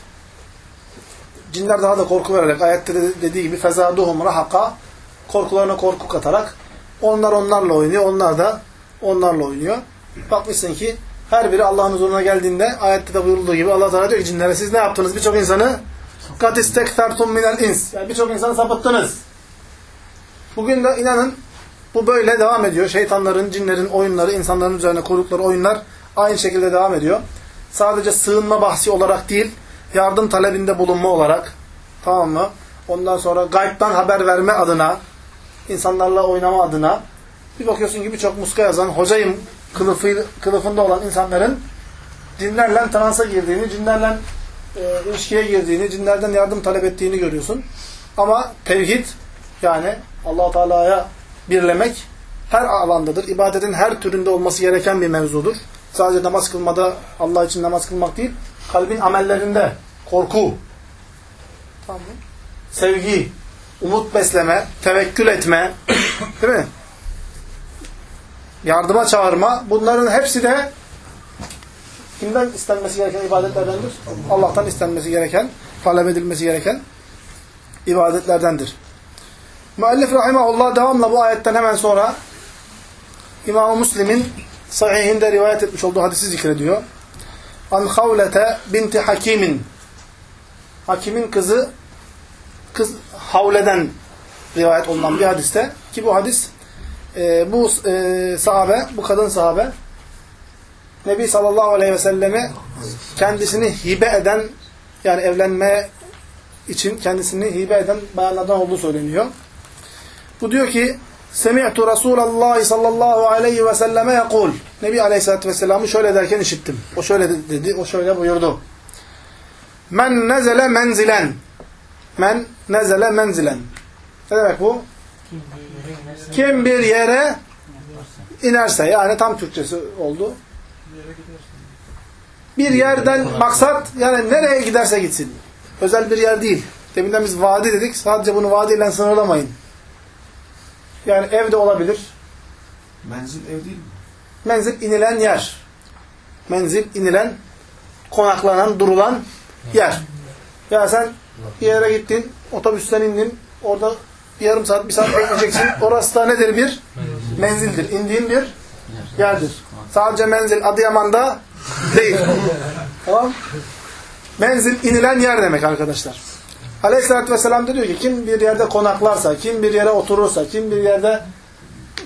[SPEAKER 1] Cinler daha da korku vererek, ayette de dediği gibi fezaduhum rahaka korkularına korku katarak onlar onlarla oynuyor, onlar da onlarla oynuyor. Bakmışsın ki her biri Allah'ın huzuruna geldiğinde ayette de buyurulduğu gibi Allah Teala diyor ki cinlere siz ne yaptınız? Birçok insanı kat istektertum minel ins. Yani birçok insanı sapıttınız. Bugün de inanın bu böyle devam ediyor. Şeytanların, cinlerin oyunları, insanların üzerine kurdukları oyunlar aynı şekilde devam ediyor. Sadece sığınma bahsi olarak değil, yardım talebinde bulunma olarak, tamam mı? Ondan sonra gaybtan haber verme adına, insanlarla oynama adına, bir bakıyorsun ki birçok muska yazan, hocayım kılıfı, kılıfında olan insanların cinlerle transa girdiğini, cinlerle e, ilişkiye girdiğini, cinlerden yardım talep ettiğini görüyorsun. Ama tevhid, yani allah Teala'ya birlemek her alandadır. İbadetin her türünde olması gereken bir mevzudur. Sadece namaz kılmada Allah için namaz kılmak değil, kalbin amellerinde korku, tamam mı? sevgi, umut besleme, tevekkül etme, değil mi? Yardıma çağırma, bunların hepsi de kimden istenmesi gereken ibadetlerdendir? Allah'tan istenmesi gereken, talep edilmesi gereken ibadetlerdendir. Müellif rahimahullah devamla bu ayetten hemen sonra İmam-ı Müslim'in sahihinde rivayet etmiş olduğu hadisi zikrediyor. An Havlete binti Hakim'in Hakim'in kızı kız Havle'den rivayet olunan bir hadiste ki bu hadis e, bu e, sahabe, bu kadın sahabe Nebi sallallahu aleyhi ve selleme kendisini hibe eden yani evlenme için kendisini hibe eden bayanlardan olduğu söyleniyor. Bu diyor ki Semi'tu Resulallah sallallahu aleyhi ve selleme yakul. Nebi aleyhissalatü vesselam'ı şöyle derken işittim. O şöyle dedi, o şöyle buyurdu. Men nezele menzilen. Men nezele menzilen. Ne demek bu? Kim bir yere inerse, yani tam Türkçesi oldu.
[SPEAKER 3] Bir
[SPEAKER 1] yerden maksat, yani nereye giderse gitsin. Özel bir yer değil. Deminden biz vadi dedik, sadece bunu vadiyle sınırlamayın. Yani evde olabilir.
[SPEAKER 4] Menzil ev değil mi?
[SPEAKER 1] Menzil inilen yer. Menzil inilen, konaklanan, durulan yer. Ya sen bir yere gittin, otobüsten indin, orada yarım saat, bir saat bekleyeceksin. Orası da nedir bir? Menzildir. İndiğin bir yerdir. Sadece menzil Adıyaman'da değil. tamam Menzil inilen yer demek arkadaşlar. Aleyhisselatü Vesselam da diyor ki kim bir yerde konaklarsa, kim bir yere oturursa, kim bir yerde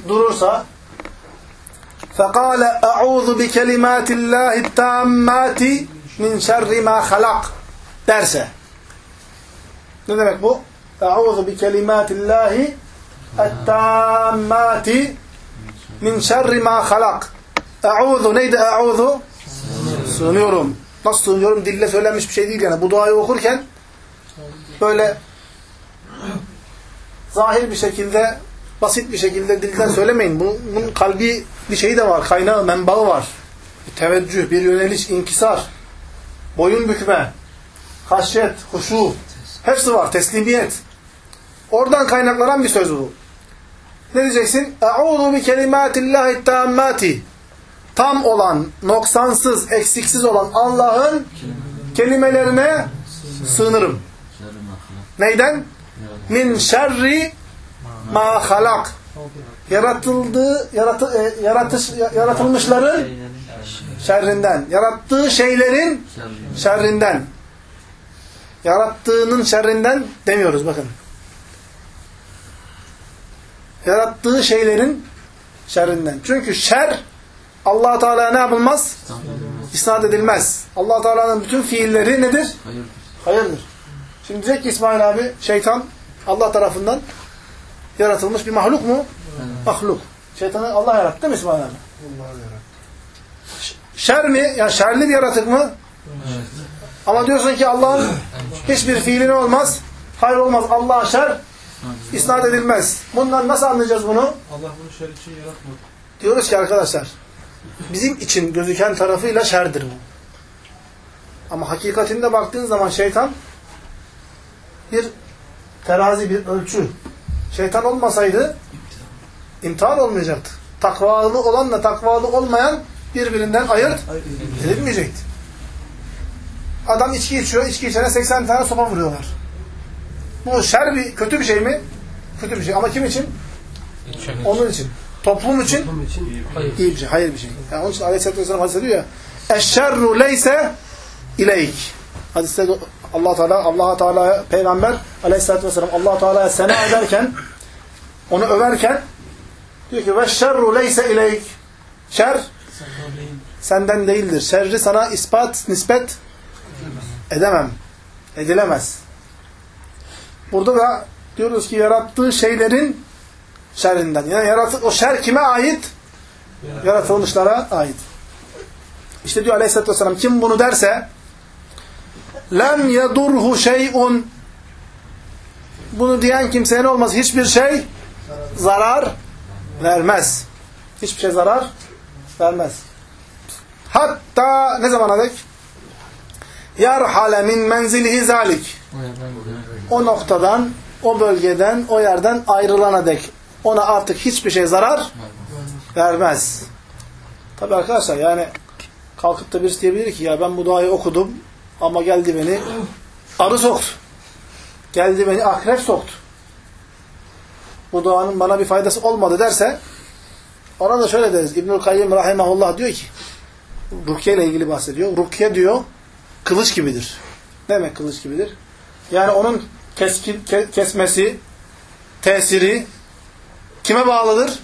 [SPEAKER 1] durursa فَقَالَ اَعُوذُ بِكَلِمَاتِ اللّٰهِ التَّامَّاتِ مِنْ شَرِّ مَا خَلَقْ derse. Ne demek bu? اَعُوذُ بِكَلِمَاتِ اللّٰهِ التَّامَّاتِ مِنْ شَرِّ مَا خَلَقْ E'udhu neydi e'udhu? Sığınıyorum. Nasıl sığınıyorum? Dille söylenmiş bir şey değil yani. Bu duayı okurken böyle zahir bir şekilde basit bir şekilde dilden söylemeyin. Bunun, kalbi bir şeyi de var. Kaynağı, menbaı var. Bir teveccüh, bir yöneliş, inkisar, boyun bükme, haşyet, huşu. Hepsi var. Teslimiyet. Oradan kaynaklanan bir söz bu. Ne diyeceksin? Eûzu bi kelimâtillâhi tâmmâti. Tam olan, noksansız, eksiksiz olan Allah'ın kelimelerine sığınırım. Neyden? Min şerri ma halak. Yaratıldığı, yaratı, e, yaratış, yaratılmışların şerrinden. Yarattığı şeylerin şerrinden. Yarattığının şerrinden demiyoruz bakın. Yarattığı şeylerin şerrinden. Çünkü şer allah Teala ne yapılmaz? İsnat edilmez. allah Teala'nın bütün fiilleri nedir? Hayırdır. Şimdi diyecek ki İsmail abi şeytan Allah tarafından yaratılmış bir mahluk mu? Mahluk. Şeytanı Allah yarattı değil mi İsmail abi?
[SPEAKER 4] Allah'a yarattı.
[SPEAKER 1] Şer mi? Yani şerli bir yaratık mı? Ama diyorsun ki Allah'ın hiçbir fiili ne olmaz? Hayır olmaz. Allah'a şer isnat edilmez. Bundan nasıl anlayacağız bunu?
[SPEAKER 3] Allah bunu şer için yaratmadı.
[SPEAKER 1] Diyoruz ki arkadaşlar bizim için gözüken tarafıyla şerdir bu. Ama hakikatinde baktığın zaman şeytan bir terazi, bir ölçü. Şeytan olmasaydı imtihan olmayacaktı. Takvalı olanla takvalı olmayan birbirinden ayırt edilmeyecekti. Adam içki içiyor, içki içene 80 tane sopa vuruyorlar. Bu şer bir, kötü bir şey mi? Kötü bir şey. Ama kim için? Onun için. Toplum için iyi bir şey, hayır bir şey. Yani onun için Aleyhisselatü Vesselam hadis ediyor ya Eşşerru leyse ileyk. Hadiste Allah Teala Allah Teala peygamber Aleyhisselatü Vesselam Allah Teala'ya sena ederken onu överken diyor ki ve şerru leyse ileyk. Şer
[SPEAKER 3] senden
[SPEAKER 1] değildir. Şerri sana ispat, nispet edemem. Edilemez. Burada da diyoruz ki yarattığı şeylerin şerrinden. Yani yaratı, o şer kime ait? Yaratılmışlara ait. İşte diyor Aleyhisselatü Vesselam kim bunu derse lem yedurhu şey'un bunu diyen kimseye ne olmaz? Hiçbir şey zarar vermez. Hiçbir şey zarar vermez. Hatta ne zamana dek? Yarhale min menzilihi zalik. O noktadan, o bölgeden, o yerden ayrılana dek ona artık hiçbir şey zarar vermez. Tabi arkadaşlar yani kalkıp da birisi diyebilir ki ya ben bu duayı okudum ama geldi beni arı soktu. Geldi beni akrep soktu. Bu duanın bana bir faydası olmadı derse ona da şöyle deriz. İbnül Kayyim Rahimahullah diyor ki Rukiye ile ilgili bahsediyor. Rukiye diyor kılıç gibidir. Ne demek kılıç gibidir? Yani onun keskin, ke- kesmesi, tesiri kime bağlıdır?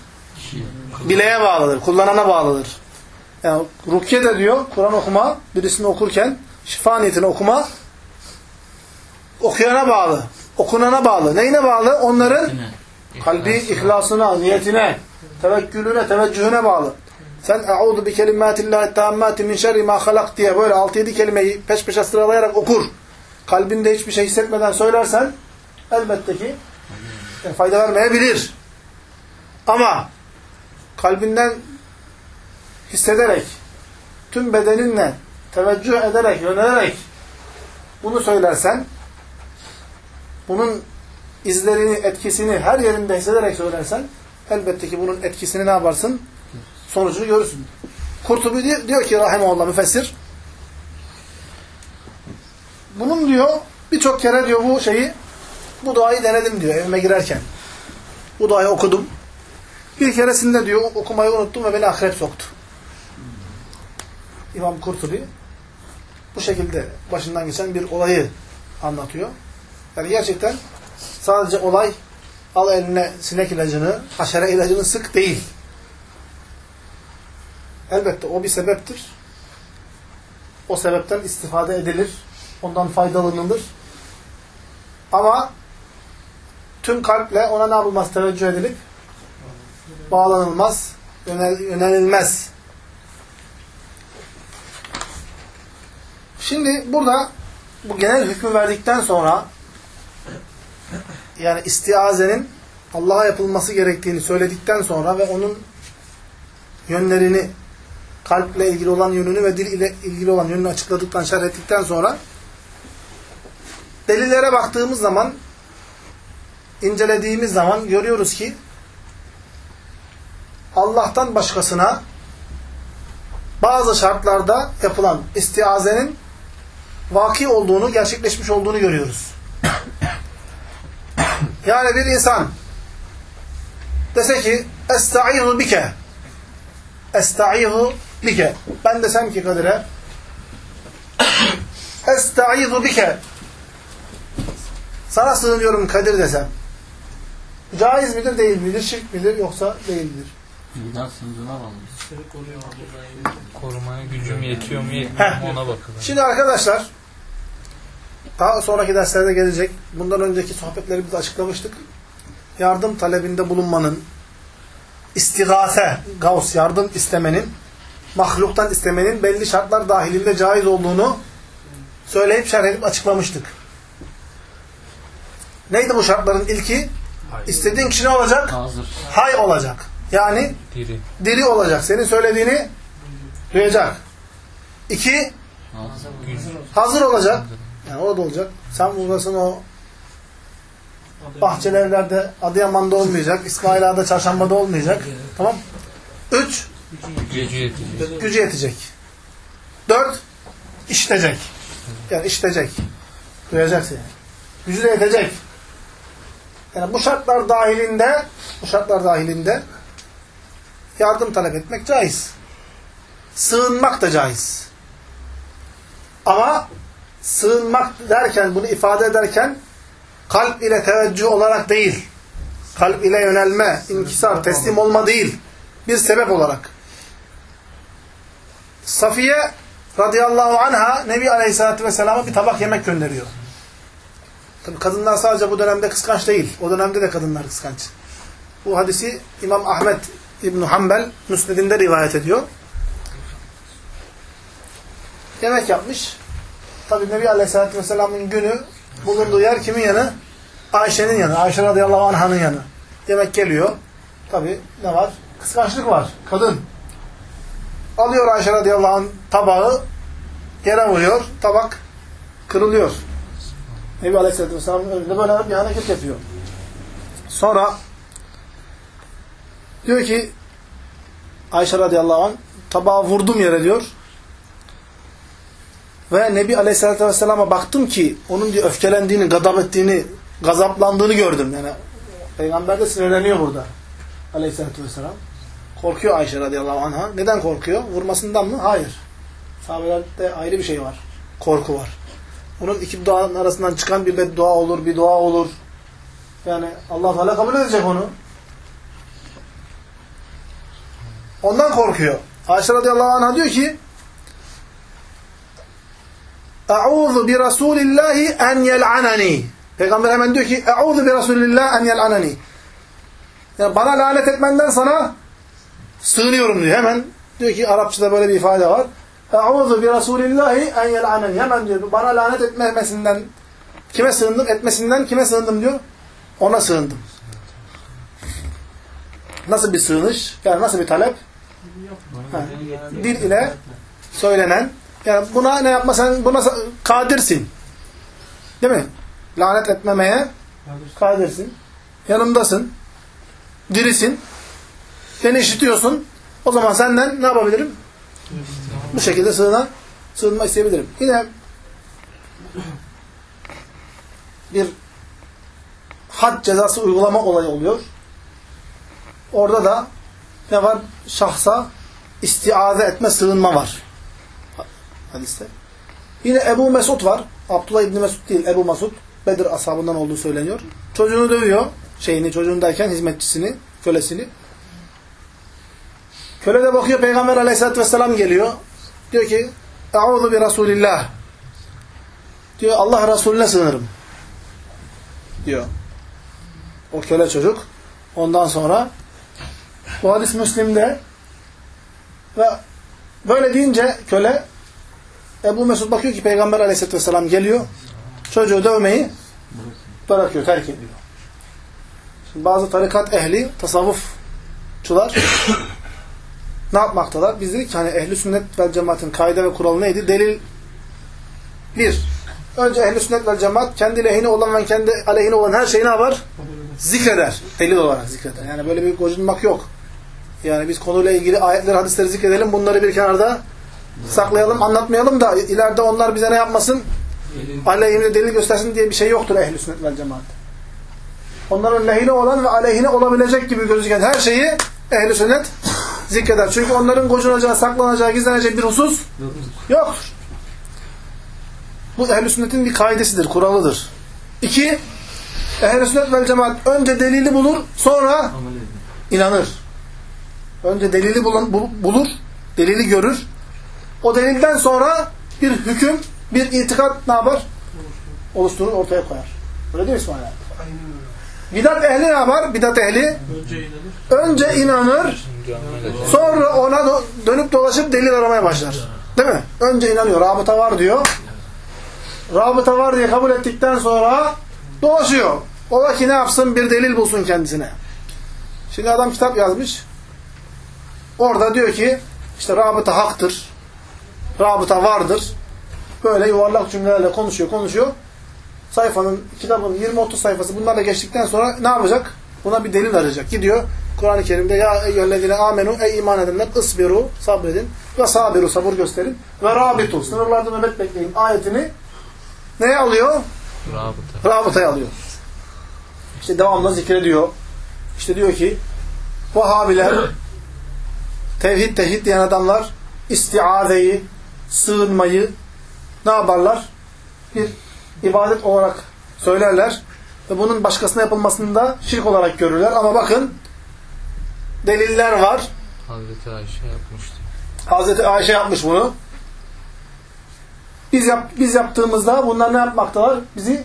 [SPEAKER 1] Bileğe bağlıdır. Kullanana bağlıdır. Yani rukiye de diyor Kur'an okuma, birisini okurken şifa niyetine okuma okuyana bağlı. Okunana bağlı. Neyine bağlı? Onların kalbi ihlasına, niyetine, tevekkülüne, teveccühüne bağlı. Sen e'udu bi kelimatillahi tammati min şerri ma halak diye böyle 6-7 kelimeyi peş peşe sıralayarak okur. Kalbinde hiçbir şey hissetmeden söylersen elbette ki yani fayda vermeyebilir. Ama kalbinden hissederek, tüm bedeninle teveccüh ederek, yönelerek bunu söylersen, bunun izlerini, etkisini her yerinde hissederek söylersen, elbette ki bunun etkisini ne yaparsın? Sonucunu görürsün. Kurtubi diyor, diyor ki Rahimullah müfessir, bunun diyor, birçok kere diyor bu şeyi, bu duayı denedim diyor evime girerken. Bu duayı okudum. Bir keresinde diyor okumayı unuttum ve beni akrep soktu. İmam Kurtubi bu şekilde başından geçen bir olayı anlatıyor. Yani gerçekten sadece olay al eline sinek ilacını, haşere ilacını sık değil. Elbette o bir sebeptir. O sebepten istifade edilir. Ondan faydalanılır. Ama tüm kalple ona ne yapılmaz? Teveccüh edilip bağlanılmaz, yönel, yönelilmez. Şimdi burada bu genel hükmü verdikten sonra yani istiazenin Allah'a yapılması gerektiğini söyledikten sonra ve onun yönlerini kalple ilgili olan yönünü ve dil ile ilgili olan yönünü açıkladıktan, şerh ettikten sonra delillere baktığımız zaman incelediğimiz zaman görüyoruz ki Allah'tan başkasına bazı şartlarda yapılan istiazenin vaki olduğunu, gerçekleşmiş olduğunu görüyoruz. Yani bir insan dese ki Estaizu bike Estaizu bike Ben desem ki Kadir'e Estaizu bike Sana sığınıyorum Kadir desem caiz midir değil midir? Şirk midir yoksa değil midir?
[SPEAKER 2] Biraz sınırına bağlı.
[SPEAKER 5] Korumaya gücüm yetiyor mu yetmiyor mu ona bakılır.
[SPEAKER 1] Şimdi arkadaşlar daha sonraki derslerde gelecek. Bundan önceki sohbetleri biz açıklamıştık. yardım talebinde bulunmanın, istigase, gavs yardım istemenin, mahluktan istemenin belli şartlar dahilinde caiz olduğunu söyleyip şerh edip açıklamıştık. Neydi bu şartların ilki? İstediğin kişi ne olacak?
[SPEAKER 2] Hazır.
[SPEAKER 1] Hay olacak. Yani
[SPEAKER 5] Diri.
[SPEAKER 1] diri olacak. Senin söylediğini duyacak. İki,
[SPEAKER 2] Hazır.
[SPEAKER 1] hazır olacak. Yani orada olacak. Sen buradasın o bahçelerde Adıyaman'da olmayacak. İsmaila'da Çarşamba'da olmayacak. Tamam. Üç,
[SPEAKER 5] Gücü yetecek.
[SPEAKER 1] gücü yetecek. Dört, işitecek. Yani işitecek. Duyacak seni. Gücü de yetecek. Yani bu şartlar dahilinde bu şartlar dahilinde yardım talep etmek caiz. Sığınmak da caiz. Ama sığınmak derken, bunu ifade ederken kalp ile teveccüh olarak değil. Kalp ile yönelme, inkisar, teslim olma değil. Bir sebep olarak. Safiye radıyallahu anha Nebi Aleyhisselatü Vesselam'a bir tabak yemek gönderiyor. Tabii kadınlar sadece bu dönemde kıskanç değil. O dönemde de kadınlar kıskanç. Bu hadisi İmam Ahmet İbn Hanbel Müsned'inde rivayet ediyor. Yemek yapmış. Tabii Nebi Aleyhisselatü Vesselam'ın günü bulunduğu yer kimin yanı? Ayşe'nin yanı. Ayşe radıyallahu anh'ın yanı. Yemek geliyor. Tabii ne var? Kıskançlık var. Kadın. Alıyor Ayşe radıyallahu anh tabağı yere vuruyor. Tabak kırılıyor. Nebi Aleyhisselatü Vesselam'ın önünde böyle bir hareket yapıyor. Sonra diyor ki Ayşe radıyallahu anh tabağı vurdum yere diyor. Ve Nebi Aleyhisselatü Vesselam'a baktım ki onun diye öfkelendiğini, gadap ettiğini, gazaplandığını gördüm. Yani Peygamber de sinirleniyor burada. Aleyhisselatü Vesselam. Korkuyor Ayşe radıyallahu anh'a. Neden korkuyor? Vurmasından mı? Hayır. Sahabelerde ayrı bir şey var. Korku var. Onun iki duanın arasından çıkan bir beddua olur, bir dua olur. Yani Allah Teala kabul edecek onu. Ondan korkuyor. Ayşe radıyallahu anh'a diyor ki Eûzu bi Rasulillahi en yel'anani. Peygamber hemen diyor ki Eûzu bi Rasulillahi en yel'anani. Yani bana lanet etmenden sana sığınıyorum diyor. Hemen diyor ki Arapçada böyle bir ifade var. Eûzu bi Rasulillahi en yel'anani. Hemen diyor bana lanet etmesinden kime sığındım? Etmesinden kime sığındım diyor. Ona sığındım. Nasıl bir sığınış? Yani nasıl bir talep? Ha, dil ile söylenen yani buna ne yapma sen buna kadirsin. Değil mi? Lanet etmemeye kadirsin. Yanımdasın. Dirisin. Beni işitiyorsun. O zaman senden ne yapabilirim? Bu şekilde sığına, sığınma isteyebilirim. Yine bir had cezası uygulama olayı oluyor. Orada da ne var? Şahsa istiaze etme, sığınma var. Hadiste. Yine Ebu Mesud var. Abdullah İbni Mesud değil, Ebu Mesud. Bedir ashabından olduğu söyleniyor. Çocuğunu dövüyor. Şeyini, çocuğundayken hizmetçisini, kölesini. Köle de bakıyor Peygamber aleyhissalatü vesselam geliyor. Diyor ki Eûzu bi Resulillah. Diyor Allah Resulüne sığınırım. Diyor. O köle çocuk. Ondan sonra bu hadis Müslim'de ve böyle deyince köle Ebu Mesud bakıyor ki Peygamber aleyhissalatü vesselam geliyor. Çocuğu dövmeyi bırakıyor, terk ediyor. Şimdi bazı tarikat ehli, tasavvufçular ne yapmaktalar? Biz dedik ki hani ehli sünnet vel cemaatin kaide ve kuralı neydi? Delil bir. Önce ehli sünnet vel cemaat kendi lehine olan ve kendi aleyhine olan her şeyi ne yapar? Zikreder. Delil olarak zikreder. Yani böyle bir gocunmak yok. Yani biz konuyla ilgili ayetleri, hadisleri zikredelim. Bunları bir kenarda saklayalım, anlatmayalım da ileride onlar bize ne yapmasın? Aleyhine delil göstersin diye bir şey yoktur ehli sünnet vel cemaat. Onların lehine olan ve aleyhine olabilecek gibi gözüken her şeyi ehli sünnet zikreder. Çünkü onların gocunacağı, saklanacağı, gizleneceği bir husus yoktur. Bu ehl-i sünnetin bir kaidesidir, kuralıdır. İki, ehl-i sünnet vel cemaat önce delili bulur, sonra inanır. Önce delili bulur, delili görür. O delilden sonra bir hüküm, bir itikat ne yapar? Oluşturur, ortaya koyar. Öyle değil mi İsmail abi? Bidat ehli ne yapar? Bidat ehli
[SPEAKER 3] Önce inanır.
[SPEAKER 1] önce inanır, sonra ona dönüp dolaşıp delil aramaya başlar. Değil mi? Önce inanıyor, rabıta var diyor. Rabıta var diye kabul ettikten sonra dolaşıyor. Ola ki ne yapsın? Bir delil bulsun kendisine. Şimdi adam kitap yazmış. Orada diyor ki işte rabıta haktır. Rabıta vardır. Böyle yuvarlak cümlelerle konuşuyor, konuşuyor. Sayfanın, kitabın 20-30 sayfası bunlarla geçtikten sonra ne yapacak? Buna bir delil arayacak. Gidiyor Kur'an-ı Kerim'de ya eyyühellezine amenu ey iman edenler ısbiru sabredin ve sabiru sabır gösterin ve rabitu sınırlarda nöbet bekleyin ayetini neye alıyor?
[SPEAKER 5] Rabıta.
[SPEAKER 1] Rabıtaya alıyor. İşte devamlı zikrediyor. İşte diyor ki Vahabiler tevhid tevhid diyen adamlar istiazeyi, sığınmayı ne yaparlar? Bir ibadet olarak söylerler ve bunun başkasına yapılmasını da şirk olarak görürler. Ama bakın deliller var.
[SPEAKER 5] Hazreti Ayşe yapmıştı.
[SPEAKER 1] Hazreti Ayşe yapmış bunu. Biz yap, biz yaptığımızda bunlar ne yapmaktalar? Bizi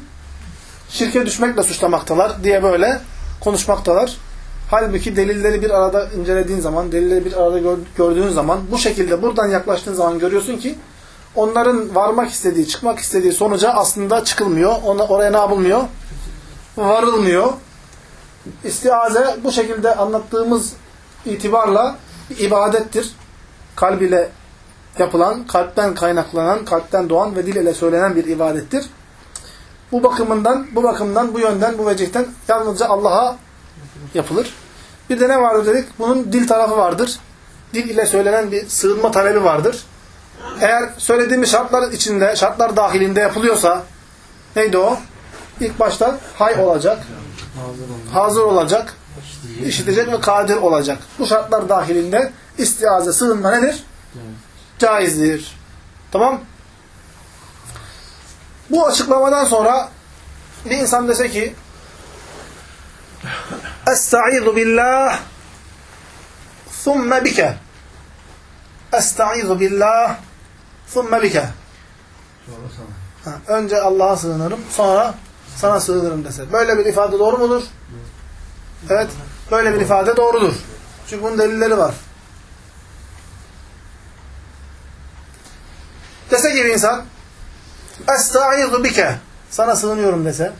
[SPEAKER 1] şirke düşmekle suçlamaktalar diye böyle konuşmaktalar. Halbuki delilleri bir arada incelediğin zaman, delilleri bir arada gör- gördüğün zaman, bu şekilde buradan yaklaştığın zaman görüyorsun ki onların varmak istediği, çıkmak istediği sonuca aslında çıkılmıyor. Ona, oraya ne yapılmıyor? Varılmıyor. İstiaze bu şekilde anlattığımız itibarla ibadettir. Kalb ile yapılan, kalpten kaynaklanan, kalpten doğan ve dil ile söylenen bir ibadettir. Bu bakımından, bu bakımdan, bu yönden, bu vecihten yalnızca Allah'a yapılır. Bir de ne vardır dedik? Bunun dil tarafı vardır. Dil ile söylenen bir sığınma talebi vardır. Eğer söylediğimiz şartlar içinde, şartlar dahilinde yapılıyorsa neydi o? İlk başta hay olacak, hazır olacak, işitecek ve kadir olacak. Bu şartlar dahilinde istiaze, sığınma nedir? Caizdir. Tamam? Bu açıklamadan sonra bir insan dese ki Estaizu billah thumme bike Estaizu billah thumme bike Ha, Önce Allah'a sığınırım, sonra sana sığınırım dese. Böyle bir ifade doğru mudur? Evet. Böyle bir ifade doğrudur. Çünkü bunun delilleri var. Dese ki bir insan Estaizu bike Sana sığınıyorum dese.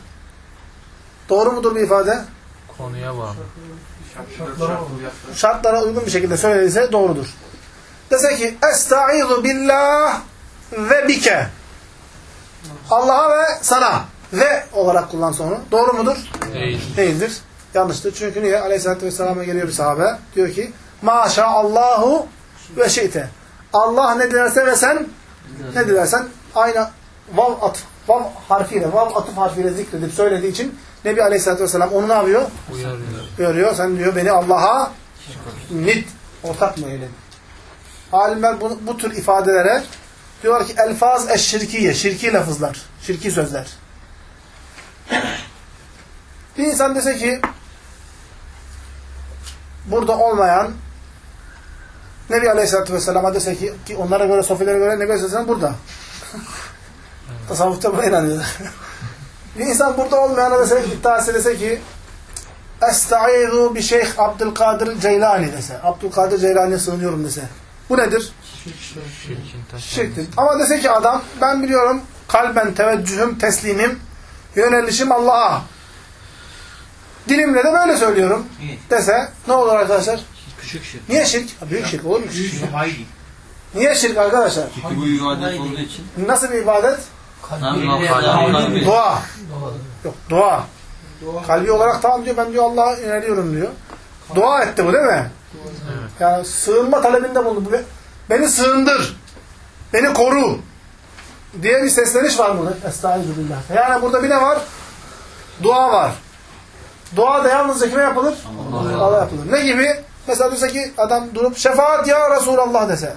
[SPEAKER 1] Doğru mudur bir ifade?
[SPEAKER 5] Konuya bağlı.
[SPEAKER 1] Şartlara uygun bir şekilde söylediyse doğrudur. Dese ki Estaizu billah ve bike Allah'a ve sana ve olarak kullan sonu. Doğru mudur?
[SPEAKER 5] Değil.
[SPEAKER 1] Değildir. Yanlıştır. Çünkü niye? Aleyhisselatü Vesselam'a geliyor bir sahabe. Diyor ki Maşaallahu ve şi'te. Allah ne dilerse ve sen ne dilersen aynı vav atıf, vav harfiyle, vav atıf harfiyle zikredip söylediği için Nebi Aleyhisselatü Vesselam onu ne yapıyor?
[SPEAKER 5] Uyarıyor.
[SPEAKER 1] Görüyor. Sen diyor beni Allah'a nid, ortak mı eyledi? Alimler bu, bu tür ifadelere diyorlar ki elfaz eşşirkiye, şirki lafızlar, şirki sözler. Bir insan dese ki burada olmayan Nebi Aleyhisselatü Vesselam'a dese ki, ki onlara göre, sofilere göre Nebi Aleyhisselam burada. Tasavvufta buna inanıyorlar. bir insan burada olmayana dese, iddiası dese ki Estaizu bi Şeyh Abdülkadir Ceylani dese. Abdülkadir Ceylani'ye sığınıyorum dese. Bu nedir? Şirktir. Ama dese ki adam ben biliyorum kalben teveccühüm, teslimim, yönelişim Allah'a. Dilimle de böyle söylüyorum dese ne olur arkadaşlar?
[SPEAKER 2] Küçük şirk.
[SPEAKER 1] Niye şirk? Ha, Büyük şirk olur mu? Niye şirk arkadaşlar?
[SPEAKER 2] Çünkü bu ibadet olduğu için.
[SPEAKER 1] Nasıl bir ibadet?
[SPEAKER 2] Kalbi
[SPEAKER 1] Dua. Yok dua. Kalbi olarak tamam diyor ben diyor Allah'a inanıyorum diyor. Dua etti bu değil mi? Yani sığınma talebinde bulundu. Bu- Beni sığındır. Beni koru. Diye bir sesleniş var burada. Estağfirullah. Yani burada bir ne var? Dua var. Dua da yalnızca kime yapılır? Allah'a yapılır. Ne gibi? Mesela dese ki adam durup şefaat ya Resulallah dese.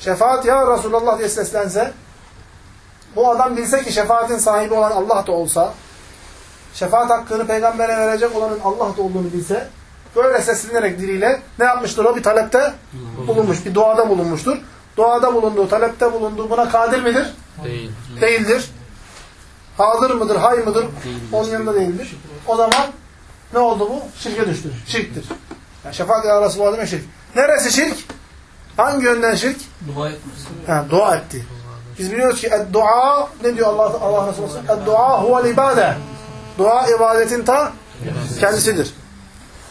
[SPEAKER 1] Şefaat ya Resulallah diye seslense bu adam bilse ki şefaatin sahibi olan Allah da olsa şefaat hakkını peygambere verecek olanın Allah da olduğunu bilse böyle seslenerek diliyle ne yapmıştır o? Bir talepte bulunmuş. Bir duada bulunmuştur. Duada bulunduğu, talepte bulunduğu buna kadir midir?
[SPEAKER 5] Değil.
[SPEAKER 1] Değildir. Hazır mıdır, hay mıdır? Onun yanında değildir. O zaman ne oldu bu? Şirke düştü. Şirktir. Yani şefaat ila Resulullah demek şirk. Neresi şirk? Hangi yönden şirk?
[SPEAKER 3] Dua etmesi.
[SPEAKER 1] Ha, dua etti. Biz biliyoruz ki dua ne diyor Allah Allah Resulü? Dua huvel ibade. Dua ibadetin ta kendisidir.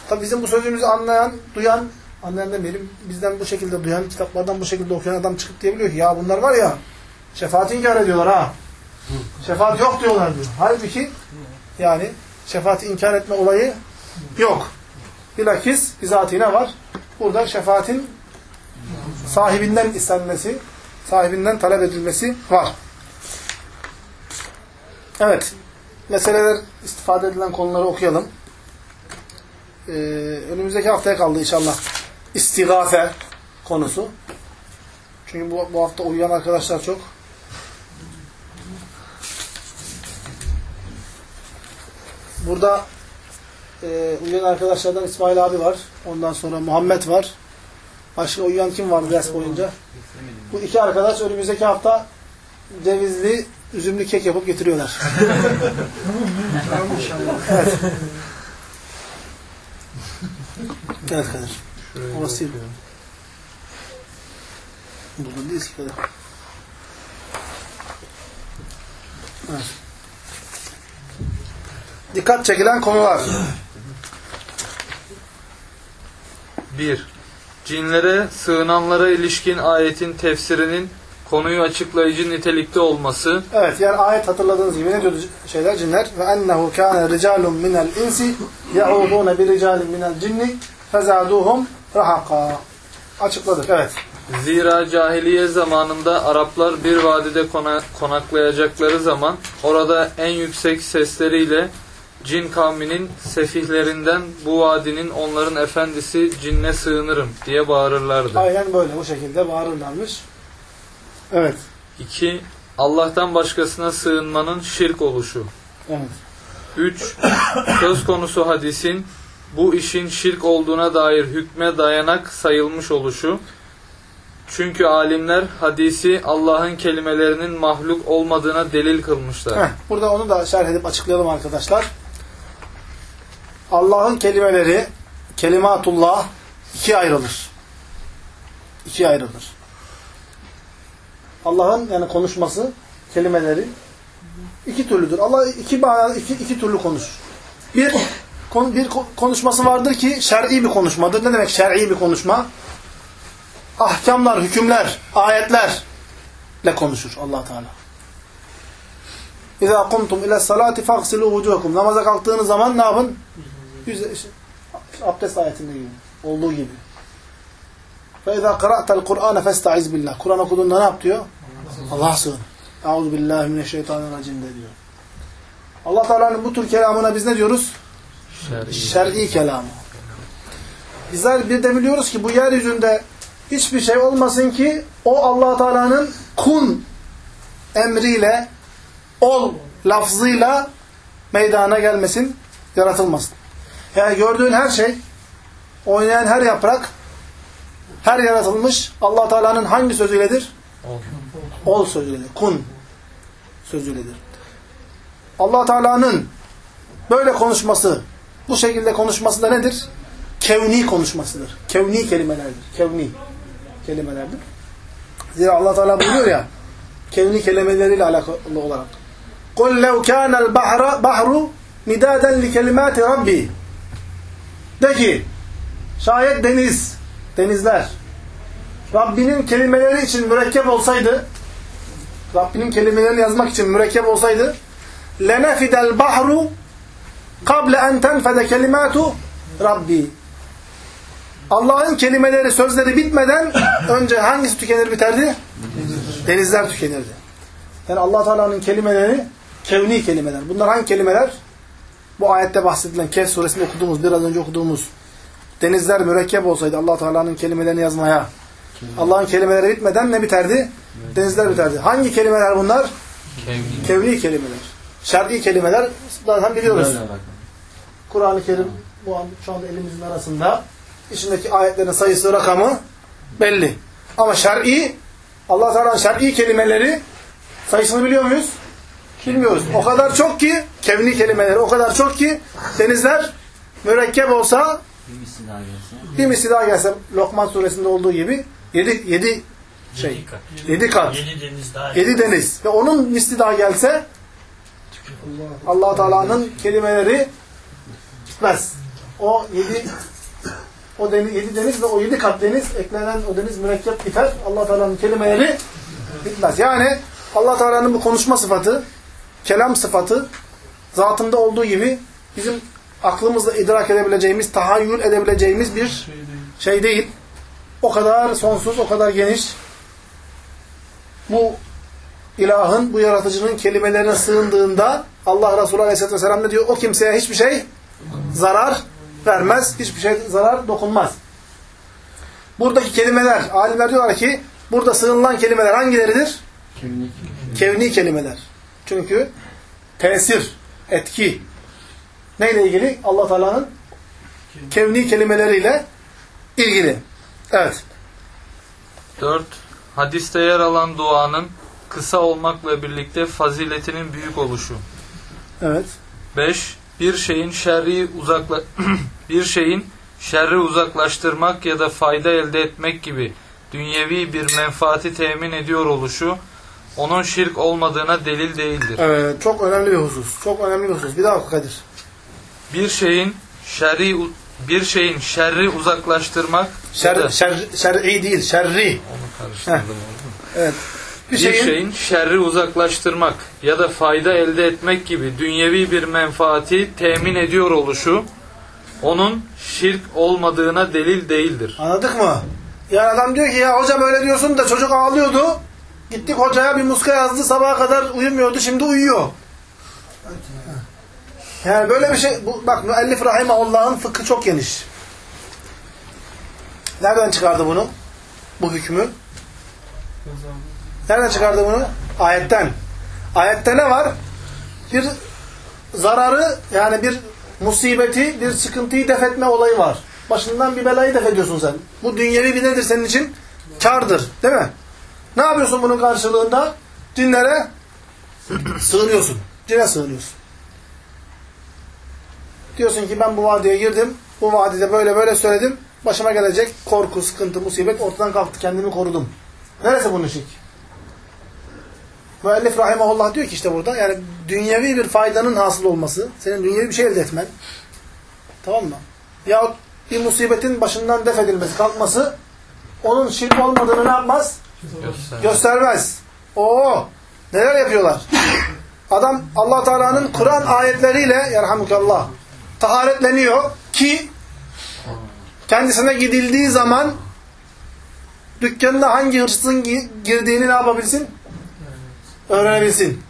[SPEAKER 1] Tabi bizim bu sözümüzü anlayan, duyan, anlayan demeyelim, bizden bu şekilde duyan, kitaplardan bu şekilde okuyan adam çıkıp diyebiliyor ki ya bunlar var ya şefaati inkar ediyorlar ha. Şefaat yok diyorlar diyor. Halbuki yani şefaati inkar etme olayı yok. Bilakis bizatihi var? Burada şefaatin sahibinden istenmesi, sahibinden talep edilmesi var. Evet. Meseleler, istifade edilen konuları okuyalım. Ee, önümüzdeki haftaya kaldı inşallah. İstigafe konusu. Çünkü bu, bu hafta uyuyan arkadaşlar çok. Burada e, uyuyan arkadaşlardan İsmail abi var. Ondan sonra Muhammed var. Başka uyuyan kim var ders boyunca? Bu iki arkadaş önümüzdeki hafta cevizli, üzümlü kek yapıp getiriyorlar. evet. Evet Kadir. Orası değil. Burada değil ki Kadir. Evet. Dikkat çekilen konular.
[SPEAKER 5] 1. Cinlere sığınanlara ilişkin ayetin tefsirinin konuyu açıklayıcı nitelikte olması.
[SPEAKER 1] Evet yani ayet hatırladığınız gibi ne diyordu şeyler cinler? Ve ennehu kâne ricalun minel insi ya'udûne bi ricalin minel cinni fezâdûhum rahaka. Açıkladık evet.
[SPEAKER 5] Zira cahiliye zamanında Araplar bir vadide kona- konaklayacakları zaman orada en yüksek sesleriyle cin kavminin sefihlerinden bu vadinin onların efendisi cinne sığınırım diye bağırırlardı.
[SPEAKER 1] Aynen böyle bu şekilde bağırırlarmış. Evet.
[SPEAKER 5] 2. Allah'tan başkasına sığınmanın şirk oluşu.
[SPEAKER 1] Evet.
[SPEAKER 5] 3. Söz konusu hadisin bu işin şirk olduğuna dair hükme dayanak sayılmış oluşu. Çünkü alimler hadisi Allah'ın kelimelerinin mahluk olmadığına delil kılmışlar.
[SPEAKER 1] Heh, burada onu da şerh edip açıklayalım arkadaşlar. Allah'ın kelimeleri, kelimatullah ikiye ayrılır. İkiye ayrılır. Allah'ın yani konuşması, kelimeleri iki türlüdür. Allah iki, iki, iki türlü konuşur. Bir, bir ko- konuşması vardır ki şer'i bir konuşmadır. Ne demek şer'i bir konuşma? Ahkamlar, hükümler, ayetlerle konuşur allah Teala. İza kumtum ila salati faghsilu vucuhakum. Namaza kalktığınız zaman ne yapın? Yüz, abdest ayetinde gibi. Olduğu gibi. İza qara'tal Kur'ane festaiz billah. Kur'an okuduğunda ne yap diyor? Allah sığın. Euzu billahi mineşşeytanirracim de diyor. Allah Teala'nın bu tür kelamına biz ne diyoruz?
[SPEAKER 5] Şer'i.
[SPEAKER 1] Şer'i kelamı. Bizler bir de biliyoruz ki bu yeryüzünde hiçbir şey olmasın ki o allah Teala'nın kun emriyle ol lafzıyla meydana gelmesin, yaratılmasın. Yani gördüğün her şey, oynayan her yaprak, her yaratılmış allah Teala'nın hangi sözüyledir?
[SPEAKER 5] Ol.
[SPEAKER 1] Ol sözüyledir. Kun sözüyledir. allah Teala'nın böyle konuşması, bu şekilde konuşması da nedir? Kevni konuşmasıdır. Kevni kelimelerdir. Kevni kelimelerdir. Zira allah Teala buyuruyor ya, kevni kelimeleriyle alakalı olarak. قُلْ لَوْ كَانَ الْبَحْرُ بَحْرُ مِدَادًا لِكَلِمَاتِ رَبِّي De ki, şayet deniz, denizler, Rabbinin kelimeleri için mürekkep olsaydı, Rabbinin kelimelerini yazmak için mürekkep olsaydı, لَنَفِدَ الْبَحْرُ قَبْلَ اَنْ تَنْفَدَ كَلِمَاتُ Rabbi. Allah'ın kelimeleri, sözleri bitmeden önce hangisi tükenir biterdi? Denizler tükenirdi. Yani allah Teala'nın kelimeleri kevni kelimeler. Bunlar hangi kelimeler? Bu ayette bahsedilen Kehf suresinde okuduğumuz, biraz önce okuduğumuz denizler mürekkep olsaydı allah Teala'nın kelimelerini yazmaya Allah'ın kelimeleri bitmeden ne biterdi? Denizler biterdi. Hangi kelimeler bunlar?
[SPEAKER 5] Kevni.
[SPEAKER 1] Kevni kelimeler. Şer'i kelimeler zaten biliyoruz. Kur'an-ı Kerim bu an şu anda elimizin arasında. İçindeki ayetlerin sayısı, rakamı belli. Ama şer'i, Allah Teala'nın şer'i kelimeleri sayısını biliyor muyuz? Bilmiyoruz. O kadar çok ki kevni kelimeleri o kadar çok ki denizler mürekkep olsa
[SPEAKER 2] Bir misli daha gelse.
[SPEAKER 1] bir misli daha gelse Lokman suresinde olduğu gibi yedi, yedi şey, yedi kat,
[SPEAKER 6] Yedi deniz daha.
[SPEAKER 1] yedi deniz ve onun misli daha gelse allah Teala'nın kelimeleri gitmez. O yedi o deniz, yedi deniz ve o yedi kat deniz eklenen o deniz mürekkep biter. allah Teala'nın kelimeleri bitmez. Yani allah Teala'nın bu konuşma sıfatı, kelam sıfatı zatında olduğu gibi bizim aklımızla idrak edebileceğimiz, tahayyül edebileceğimiz bir
[SPEAKER 3] Şey değil.
[SPEAKER 1] şey değil. O kadar sonsuz, o kadar geniş. Bu ilahın, bu yaratıcının kelimelerine sığındığında Allah Resulü Aleyhisselatü Vesselam ne diyor? O kimseye hiçbir şey zarar vermez. Hiçbir şey zarar dokunmaz. Buradaki kelimeler, alimler diyorlar ki burada sığınılan kelimeler hangileridir?
[SPEAKER 2] Kevni.
[SPEAKER 1] Kevni kelimeler. Çünkü tesir, etki neyle ilgili? Allah Teala'nın kevni kelimeleriyle ilgili. Evet.
[SPEAKER 5] 4. Hadiste yer alan duanın kısa olmakla birlikte faziletinin büyük oluşu.
[SPEAKER 1] Evet.
[SPEAKER 5] 5. Bir şeyin şerri uzakla bir şeyin şerri uzaklaştırmak ya da fayda elde etmek gibi dünyevi bir menfaati temin ediyor oluşu onun şirk olmadığına delil değildir.
[SPEAKER 1] Evet. Çok önemli bir husus. Çok önemli bir husus. Bir daha oku Kadir.
[SPEAKER 5] Bir şeyin şerri bir şeyin şerri uzaklaştırmak ya da
[SPEAKER 1] Şer, şer, şer'i değil, şerri.
[SPEAKER 5] Onu karıştırdım.
[SPEAKER 1] Evet. Bir
[SPEAKER 5] Bir
[SPEAKER 1] şeyin,
[SPEAKER 5] şeyin şerri uzaklaştırmak ya da fayda elde etmek gibi dünyevi bir menfaati temin ediyor oluşu onun şirk olmadığına delil değildir.
[SPEAKER 1] anladık mı? Yani adam diyor ki ya hocam öyle diyorsun da çocuk ağlıyordu. Gittik hocaya bir muska yazdı sabaha kadar uyumuyordu şimdi uyuyor. Yani böyle bir şey, bu, bak müellif rahimahullah'ın fıkhı çok geniş. Nereden çıkardı bunu? Bu hükmü? Nereden çıkardı bunu? Ayetten. Ayette ne var? Bir zararı yani bir musibeti, bir sıkıntıyı def etme olayı var. Başından bir belayı def ediyorsun sen. Bu dünyevi bir nedir senin için? Kardır. Değil mi? Ne yapıyorsun bunun karşılığında? Cinlere sığınıyorsun. Cine sığınıyorsun. Diyorsun ki ben bu vadiye girdim. Bu vadide böyle böyle söyledim. Başıma gelecek korku, sıkıntı, musibet ortadan kalktı. Kendimi korudum. Neresi bunun şirk? Müellif rahimahullah diyor ki işte burada yani dünyevi bir faydanın hasıl olması, senin dünyevi bir şey elde etmen. Tamam mı? Yahut bir musibetin başından def edilmesi, kalkması onun şirk olmadığını ne yapmaz?
[SPEAKER 5] Göster.
[SPEAKER 1] Göstermez. Oo! Neler yapıyorlar? Adam Allah Teala'nın Kur'an ayetleriyle yerhamukallah taharetleniyor ki kendisine gidildiği zaman dükkanına hangi hırsızın gi- girdiğini ne yapabilsin? Öğrenebilsin.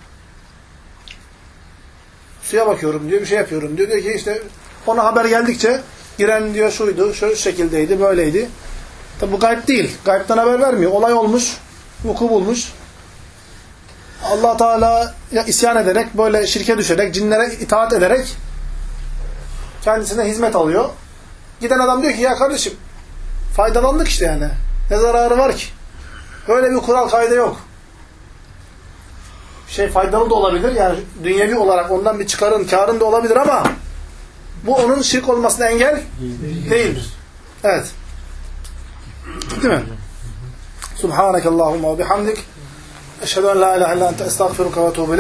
[SPEAKER 1] Suya bakıyorum diyor, bir şey yapıyorum diyor. Diyor ki işte ona haber geldikçe giren diyor şuydu, şu şekildeydi, böyleydi. Tabi bu gayb değil. Gaybden haber vermiyor. Olay olmuş, vuku bulmuş. allah Teala'ya isyan ederek, böyle şirke düşerek, cinlere itaat ederek kendisine hizmet alıyor. Giden adam diyor ki ya kardeşim faydalandık işte yani. Ne zararı var ki? Böyle bir kural kayda yok. Şey faydalı da olabilir. Yani dünyevi olarak ondan bir çıkarın, karın da olabilir ama bu onun şirk olmasına engel değildir. Evet. Değil mi? Subhanakallahumma ve bihamdik. Eşhedü en la ilahe illa ente estağfiruka ve etûbü